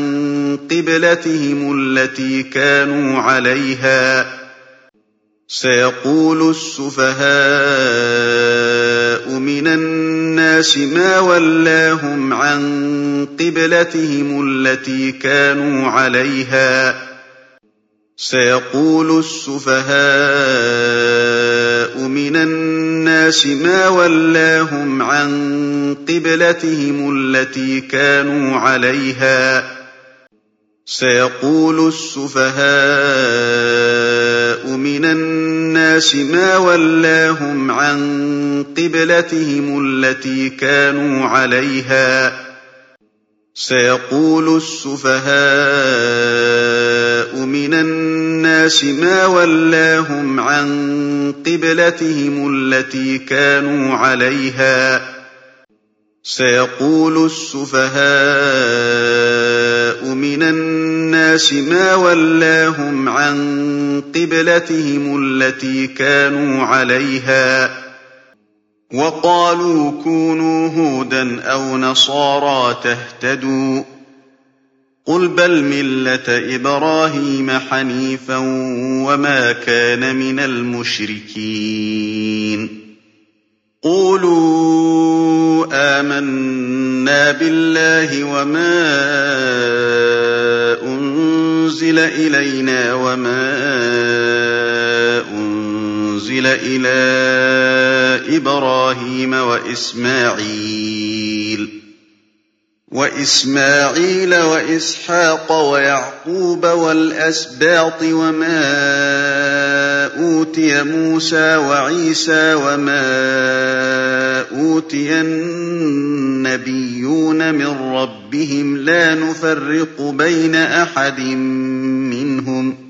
قِبْلَتِهِمُ الَّتِي كَانُوا عَلَيْهَا ۚ. سَيَقُولُ السُّفَهَاءُ مِنَ النَّاسِ مَا وَلَّاهُمْ عَن قِبْلَتِهِمُ الَّتِي كَانُوا عَلَيْهَا ۚ. سَيَقُولُ السُّفَهَاءُ مِنَ النَّاسِ مَا وَلَّاهُمْ عَن قِبْلَتِهِمُ الَّتِي كَانُوا عَلَيْهَا ۚ. سَيَقُولُ السُّفَهَاءُ مِنَ النَّاسِ مَا وَلَّاهُمْ عَن قِبْلَتِهِمُ الَّتِي كَانُوا عَلَيْهَا ۚ. سَيَقُولُ السُّفَهَاءُ مِنَ النَّاسِ مَا وَلَّاهُمْ عَن قِبْلَتِهِمُ الَّتِي كَانُوا عَلَيْهَا ۚ. سَيَقُولُ السُّفَهَاءُ مِنَ النَّاسِ مَا وَلَّاهُمْ عَن قِبْلَتِهِمُ الَّتِي كَانُوا عَلَيْهَا ۚ. وَقَالُوا كُونُوا هُودًا أَوْ نَصَارَىٰ تَهْتَدُوا ۗ قُلْ بَلْ مِلَّةَ إِبْرَاهِيمَ حَنِيفًا وَمَا كَانَ مِنَ الْمُشْرِكِينَ قُولُوا آمَنَّا بِاللَّهِ وَمَا أُنزِلَ إِلَيْنَا وَمَا أُنزِلَ إِلَىٰ إِبْرَاهِيمَ وَإِسْمَاعِيلَ وَإِسْحَاقَ وَيَعْقُوبَ وَالْأَسْبَاطِ وَمَا أُوتِيَ مُوسَىٰ وَعِيسَىٰ وَمَا أُوتِيَ النَّبِيُّونَ مِن رَّبِّهِمْ لَا نُفَرِّقُ بَيْنَ أَحَدٍ مِّنْهُمْ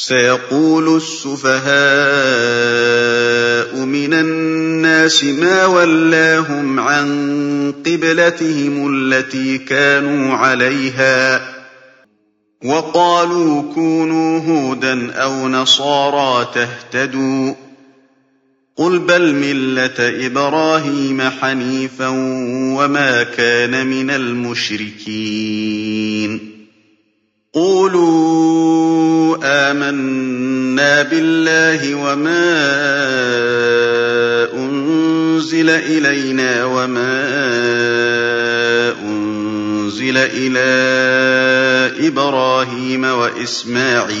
سَيَقُولُ السُّفَهَاءُ مِنَ النَّاسِ مَا وَلَّاهُمْ عَن قِبْلَتِهِمُ الَّتِي كَانُوا عَلَيْهَا ۚ وَقَالُوا كُونُوا هُودًا أَوْ نَصَارَىٰ تَهْتَدُوا ۗ قُلْ بَلْ مِلَّةَ إِبْرَاهِيمَ حَنِيفًا وَمَا كَانَ مِنَ الْمُشْرِكِينَ قُولُوا آمَنَّا بِاللَّهِ وَمَا أُنزِلَ إِلَيْنَا وَمَا أُنزِلَ إِلَىٰ إِبْرَاهِيمَ وَإِسْمَاعِيلَ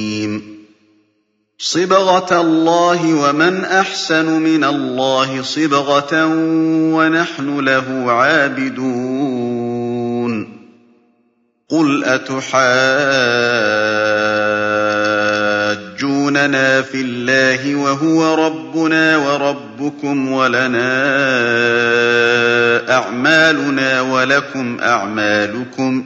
صِبْغَةَ اللَّهِ ۖ وَمَنْ أَحْسَنُ مِنَ اللَّهِ صِبْغَةً ۖ وَنَحْنُ لَهُ عَابِدُونَ. قُلْ أَتُحَاجُّونَنَا فِي اللَّهِ وَهُوَ رَبُّنَا وَرَبُّكُمْ وَلَنَا أَعْمَالُنَا وَلَكُمْ أَعْمَالُكُمْ ۖ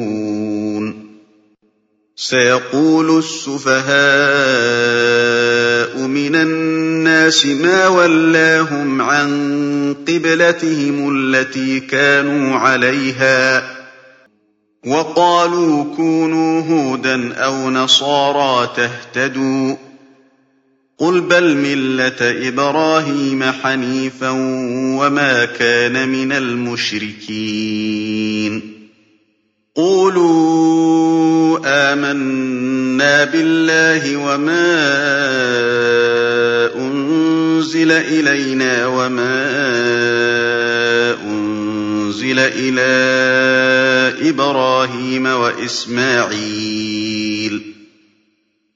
سَيَقُولُ السُّفَهَاءُ مِنَ النَّاسِ مَا وَلَّاهُمْ عَن قِبْلَتِهِمُ الَّتِي كَانُوا عَلَيْهَا ۚ وَقَالُوا كُونُوا هُودًا أَوْ نَصَارَىٰ تَهْتَدُوا ۗ قُلْ بَلْ مِلَّةَ إِبْرَاهِيمَ حَنِيفًا وَمَا كَانَ مِنَ الْمُشْرِكِينَ قُولُوا آمَنَّا بِاللَّهِ وَمَا أُنزِلَ إِلَيْنَا وَمَا أُنزِلَ إِلَىٰ إِبْرَاهِيمَ وَإِسْمَاعِيلَ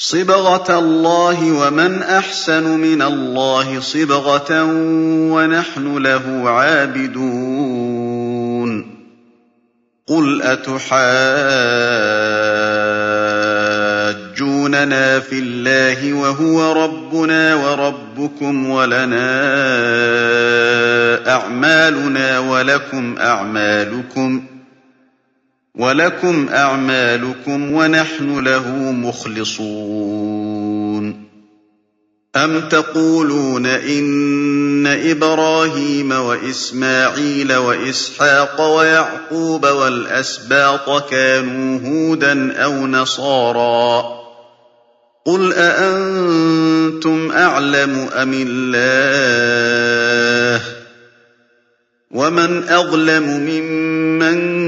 صبغة الله ومن أحسن من الله صبغة ونحن له عابدون. قل أتحاجوننا في الله وهو ربنا وربكم ولنا أعمالنا ولكم أعمالكم ۖ وَلَكُمْ أَعْمَالُكُمْ وَنَحْنُ لَهُ مُخْلِصُونَ. أَمْ تَقُولُونَ إِنَّ إِبْرَاهِيمَ وَإِسْمَاعِيلَ وَإِسْحَاقَ وَيَعْقُوبَ وَالْأَسْبَاطَ كَانُوا هُودًا أَوْ نَصَارَىٰ ۗ قُلْ أَأَنتُمْ أَعْلَمُ أَمِ اللَّهُ ۗ؟ وَمَنْ أَظْلَمُ مِمَّن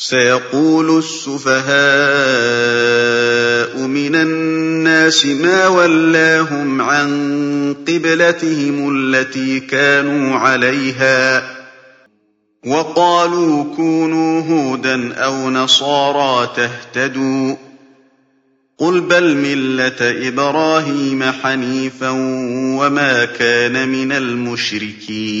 سَيَقُولُ السُّفَهَاءُ مِنَ النَّاسِ مَا وَلَّاهُمْ عَن قِبْلَتِهِمُ الَّتِي كَانُوا عَلَيْهَا ۚ وَقَالُوا كُونُوا هُودًا أَوْ نَصَارَىٰ تَهْتَدُوا ۗ قُلْ بَلْ مِلَّةَ إِبْرَاهِيمَ حَنِيفًا وَمَا كَانَ مِنَ الْمُشْرِكِينَ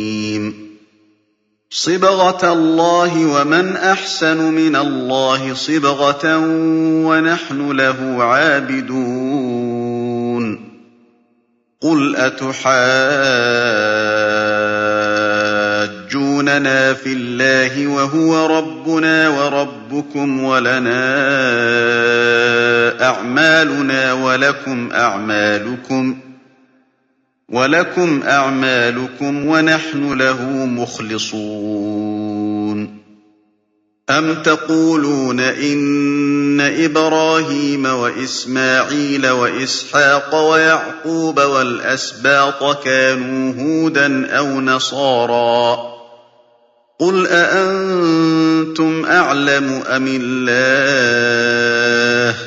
صِبْغَةَ اللَّهِ وَمَنْ أَحْسَنُ مِنَ اللَّهِ صِبْغَةً وَنَحْنُ لَهُ عَابِدُونَ. قُلْ أَتُحَاجُّونَنَا فِي اللَّهِ وَهُوَ رَبُّنَا وَرَبُّكُمْ وَلَنَا أَعْمَالُنَا وَلَكُمْ أَعْمَالُكُمْ ۖ وَلَكُمْ أَعْمَالُكُمْ وَنَحْنُ لَهُ مُخْلِصُونَ. أَمْ تَقُولُونَ إِنَّ إِبْرَاهِيمَ وَإِسْمَاعِيلَ وَإِسْحَاقَ وَيَعْقُوبَ وَالْأَسْبَاطَ كَانُوا هُودًا أَوْ نَصَارَىٰ ۗ قُلْ أَأَنتُمْ أَعْلَمُ أَمِ اللَّهُ ۗ؟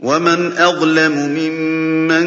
وَمَنْ أَظْلَمُ مِمَّن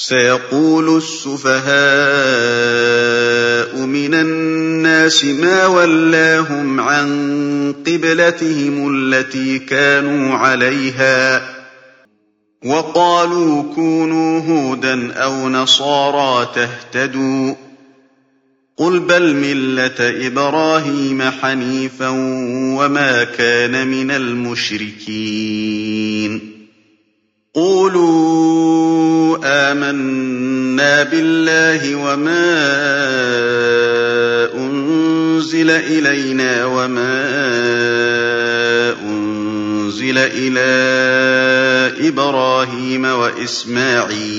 سَيَقُولُ السُّفَهَاءُ مِنَ النَّاسِ مَا وَلَّاهُمْ عَن قِبْلَتِهِمُ الَّتِي كَانُوا عَلَيْهَا ۚ وَقَالُوا كُونُوا هُودًا أَوْ نَصَارَىٰ تَهْتَدُوا ۗ قُلْ بَلْ مِلَّةَ إِبْرَاهِيمَ حَنِيفًا وَمَا كَانَ مِنَ الْمُشْرِكِينَ قُولُوا آمَنَّا بِاللَّهِ وَمَا أُنزِلَ إِلَيْنَا وَمَا أُنزِلَ إِلَىٰ إِبْرَاهِيمَ وَإِسْمَاعِيلَ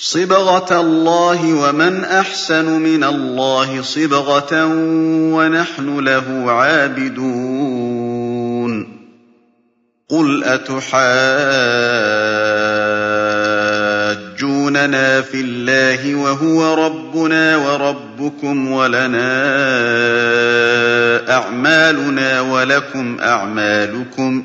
صِبْغَةَ اللَّهِ ۖ وَمَنْ أَحْسَنُ مِنَ اللَّهِ صِبْغَةً ۖ وَنَحْنُ لَهُ عَابِدُونَ. قُلْ أَتُحَاجُّونَنَا فِي اللَّهِ وَهُوَ رَبُّنَا وَرَبُّكُمْ وَلَنَا أَعْمَالُنَا وَلَكُمْ أَعْمَالُكُمْ ۖ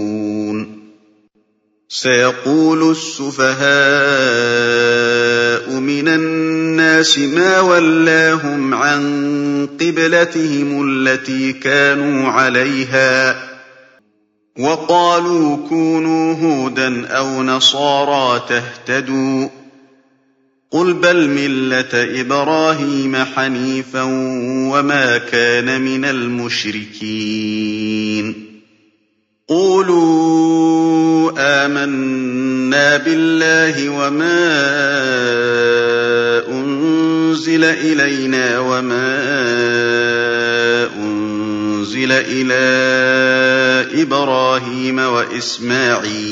سَيَقُولُ السُّفَهَاءُ مِنَ النَّاسِ مَا وَلَّاهُمْ عَن قِبْلَتِهِمُ الَّتِي كَانُوا عَلَيْهَا ۚ وَقَالُوا كُونُوا هُودًا أَوْ نَصَارَىٰ تَهْتَدُوا ۗ قُلْ بَلْ مِلَّةَ إِبْرَاهِيمَ حَنِيفًا وَمَا كَانَ مِنَ الْمُشْرِكِينَ قُولُوا آمَنَّا بِاللَّهِ وَمَا أُنزِلَ إِلَيْنَا وَمَا أُنزِلَ إِلَىٰ إِبْرَاهِيمَ وَإِسْمَاعِيلَ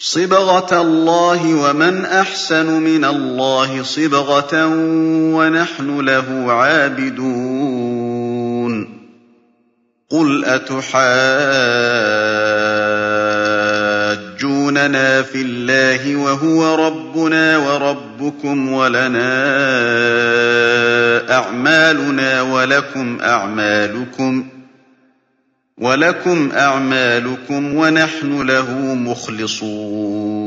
صِبْغَةَ اللَّهِ ۖ وَمَنْ أَحْسَنُ مِنَ اللَّهِ صِبْغَةً ۖ وَنَحْنُ لَهُ عَابِدُونَ. قُلْ أَتُحَاجُّونَنَا فِي اللَّهِ وَهُوَ رَبُّنَا وَرَبُّكُمْ وَلَنَا أَعْمَالُنَا وَلَكُمْ أَعْمَالُكُمْ وَنَحْنُ لَهُ مُخْلِصُونَ.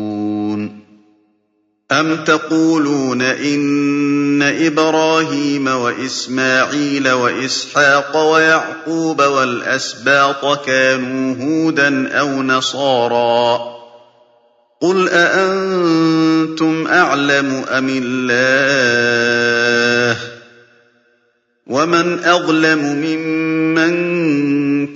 أَمْ تَقُولُونَ إِنَّ إِبْرَاهِيمَ وَإِسْمَاعِيلَ وَإِسْحَاقَ وَيَعْقُوبَ وَالْأَسْبَاطَ كَانُوا هُودًا أَوْ نَصَارَىٰ ۗ قُلْ أَأَنتُمْ أَعْلَمُ أَمِ اللَّهُ ۗ؟ وَمَنْ أَظْلَمُ مِمَّن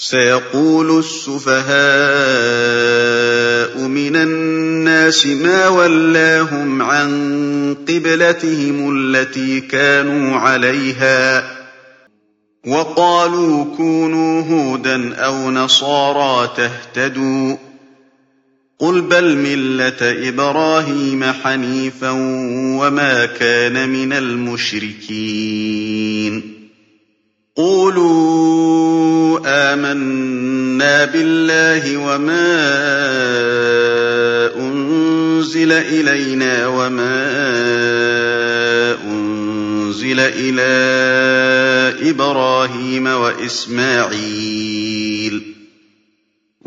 سَيَقُولُ السُّفَهَاءُ مِنَ النَّاسِ مَا وَلَّاهُمْ عَن قِبْلَتِهِمُ الَّتِي كَانُوا عَلَيْهَا ۚ وَقَالُوا كُونُوا هُودًا أَوْ نَصَارَىٰ تَهْتَدُوا ۗ قُلْ بَلْ مِلَّةَ إِبْرَاهِيمَ حَنِيفًا وَمَا كَانَ مِنَ الْمُشْرِكِينَ قُولُوا آمَنَّا بِاللَّهِ وَمَا أُنزِلَ إِلَيْنَا وَمَا أُنزِلَ إِلَىٰ إِبْرَاهِيمَ وَإِسْمَاعِيلَ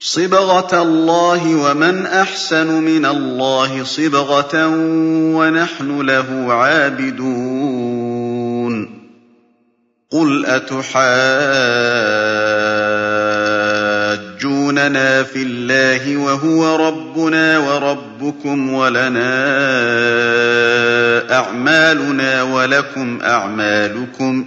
صِبْغَةَ اللَّهِ ۖ وَمَنْ أَحْسَنُ مِنَ اللَّهِ صِبْغَةً ۖ وَنَحْنُ لَهُ عَابِدُونَ. قُلْ أَتُحَاجُّونَنَا فِي اللَّهِ وَهُوَ رَبُّنَا وَرَبُّكُمْ وَلَنَا أَعْمَالُنَا وَلَكُمْ أَعْمَالُكُمْ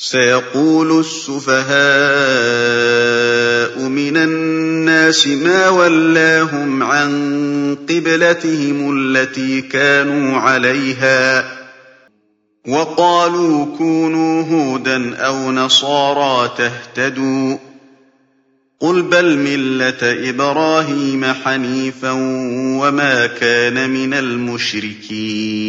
سيقول السفهاء من الناس ما ولاهم عن قبلتهم التي كانوا عليها وقالوا كونوا هودا أو نصارى تهتدوا قل بل ملة إبراهيم حنيفا وما كان من المشركين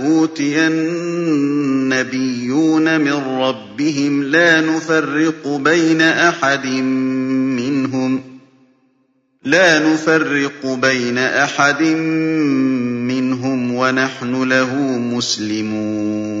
أوتي النبيون من ربهم لا نفرق بين أحد منهم لا نفرق بين أحد منهم ونحن له مسلمون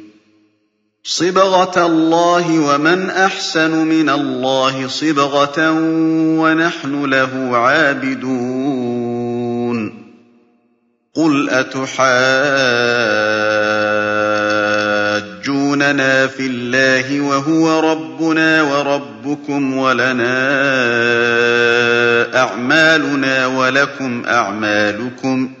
صبغة الله ومن أحسن من الله صبغة ونحن له عابدون. قل أتحاجوننا في الله وهو ربنا وربكم ولنا أعمالنا ولكم أعمالكم ۖ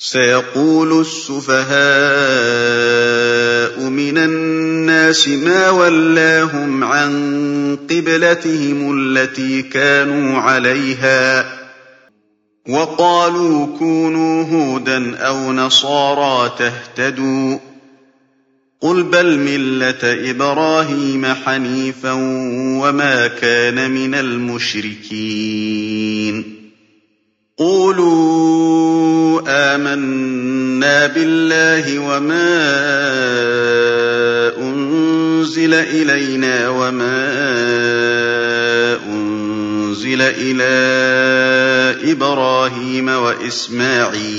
سيقول السفهاء من الناس ما ولاهم عن قبلتهم التي كانوا عليها وقالوا كونوا هودا أو نصارى تهتدوا قل بل ملة إبراهيم حنيفا وما كان من المشركين قولوا آمنا بالله وما أنزل إلينا وما أنزل إلى إبراهيم وإسماعيل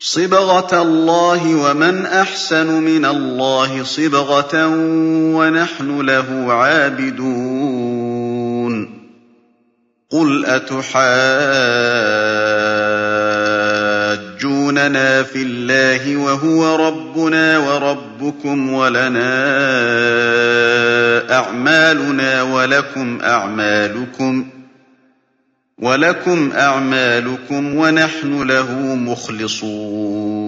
صبغة الله ومن أحسن من الله صبغة ونحن له عابدون. قُلْ أَتُحَاجُّونَنَا فِي اللَّهِ وَهُوَ رَبُّنَا وَرَبُّكُمْ وَلَنَا أَعْمَالُنَا وَلَكُمْ أَعْمَالُكُمْ وَنَحْنُ لَهُ مُخْلِصُونَ.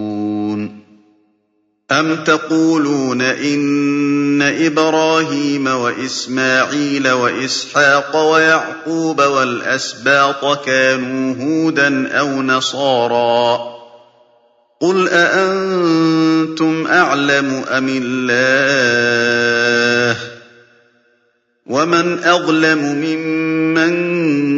أَمْ تَقُولُونَ إِنَّ إِبْرَاهِيمَ وَإِسْمَاعِيلَ وَإِسْحَاقَ وَيَعْقُوبَ وَالْأَسْبَاطَ كَانُوا هُودًا أَوْ نَصَارَىٰ ۗ قُلْ أَأَنتُمْ أَعْلَمُ أَمِ اللَّهُ ۗ؟ وَمَنْ أَظْلَمُ مِمَّن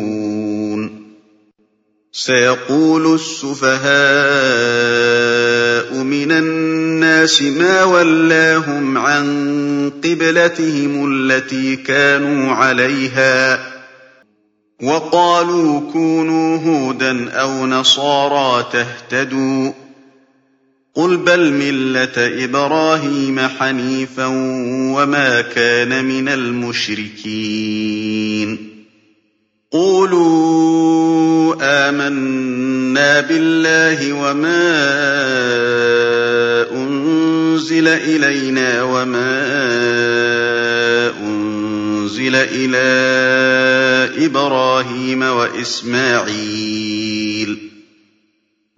سَيَقُولُ السُّفَهَاءُ مِنَ النَّاسِ مَا وَلَّاهُمْ عَن قِبْلَتِهِمُ الَّتِي كَانُوا عَلَيْهَا ۚ وَقَالُوا كُونُوا هُودًا أَوْ نَصَارَىٰ تَهْتَدُوا ۗ قُلْ بَلْ مِلَّةَ إِبْرَاهِيمَ حَنِيفًا وَمَا كَانَ مِنَ الْمُشْرِكِينَ قُولُوا آمَنَّا بِاللَّهِ وَمَا أُنزِلَ إِلَيْنَا وَمَا أُنزِلَ إِلَىٰ إِبْرَاهِيمَ وَإِسْمَاعِيلَ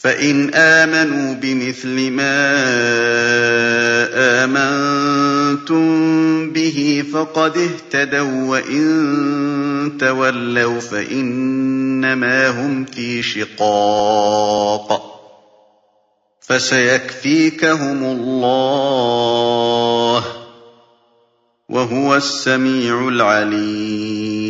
فَإِنْ آمَنُوا بِمِثْلِ مَا آمَنتُم بِهِ فَقَدِ اهْتَدَوا ۖ وَّإِن تَوَلَّوْا فَإِنَّمَا هُمْ فِي شِقَاقٍ ۖ فَسَيَكْفِيكَهُمُ اللَّهُ ۚ وَهُوَ السَّمِيعُ الْعَلِيمُ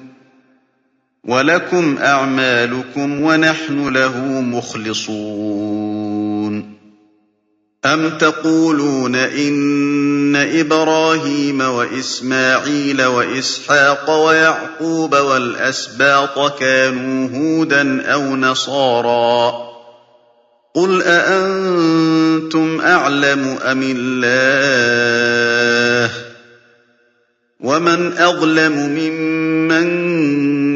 وَنَحْنُ لَهُ مُخْلِصُونَ. أَمْ تَقُولُونَ إِنَّ إِبْرَاهِيمَ وَإِسْمَاعِيلَ وَإِسْحَاقَ وَيَعْقُوبَ وَالْأَسْبَاطَ كَانُوا هُودًا أَوْ نَصَارَىٰ ۗ قُلْ أَأَنتُمْ أَعْلَمُ أَمِ اللَّهُ ۗ؟ وَمَنْ أَظْلَمُ مِمَّن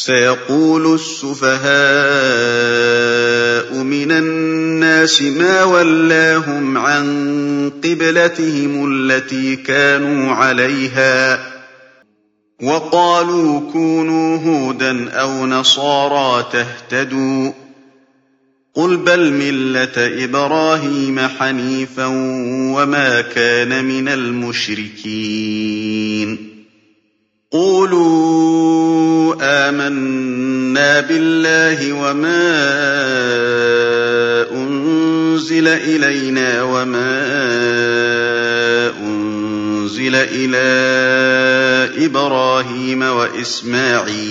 سَيَقُولُ السُّفَهَاءُ مِنَ النَّاسِ مَا وَلَّاهُمْ عَن قِبْلَتِهِمُ الَّتِي كَانُوا عَلَيْهَا ۚ وَقَالُوا كُونُوا هُودًا أَوْ نَصَارَىٰ تَهْتَدُوا ۗ قُلْ بَلْ مِلَّةَ إِبْرَاهِيمَ حَنِيفًا وَمَا كَانَ مِنَ الْمُشْرِكِينَ قُولُوا آمَنَّا بِاللَّهِ وَمَا أُنزِلَ إِلَيْنَا وَمَا أُنزِلَ إِلَىٰ إِبْرَاهِيمَ وَإِسْمَاعِيلَ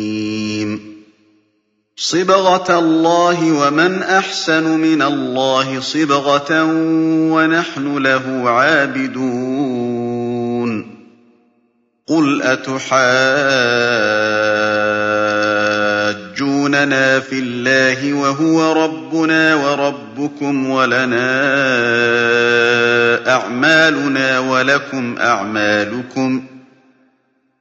صِبْغَةَ اللَّهِ ۖ وَمَنْ أَحْسَنُ مِنَ اللَّهِ صِبْغَةً ۖ وَنَحْنُ لَهُ عَابِدُونَ. قُلْ أَتُحَاجُّونَنَا فِي اللَّهِ وَهُوَ رَبُّنَا وَرَبُّكُمْ وَلَنَا أَعْمَالُنَا وَلَكُمْ أَعْمَالُكُمْ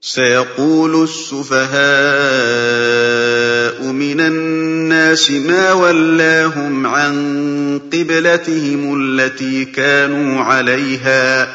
سَيَقُولُ السُّفَهَاءُ مِنَ النَّاسِ مَا وَلَّاهُمْ عَن قِبْلَتِهِمُ الَّتِي كَانُوا عَلَيْهَا ۚ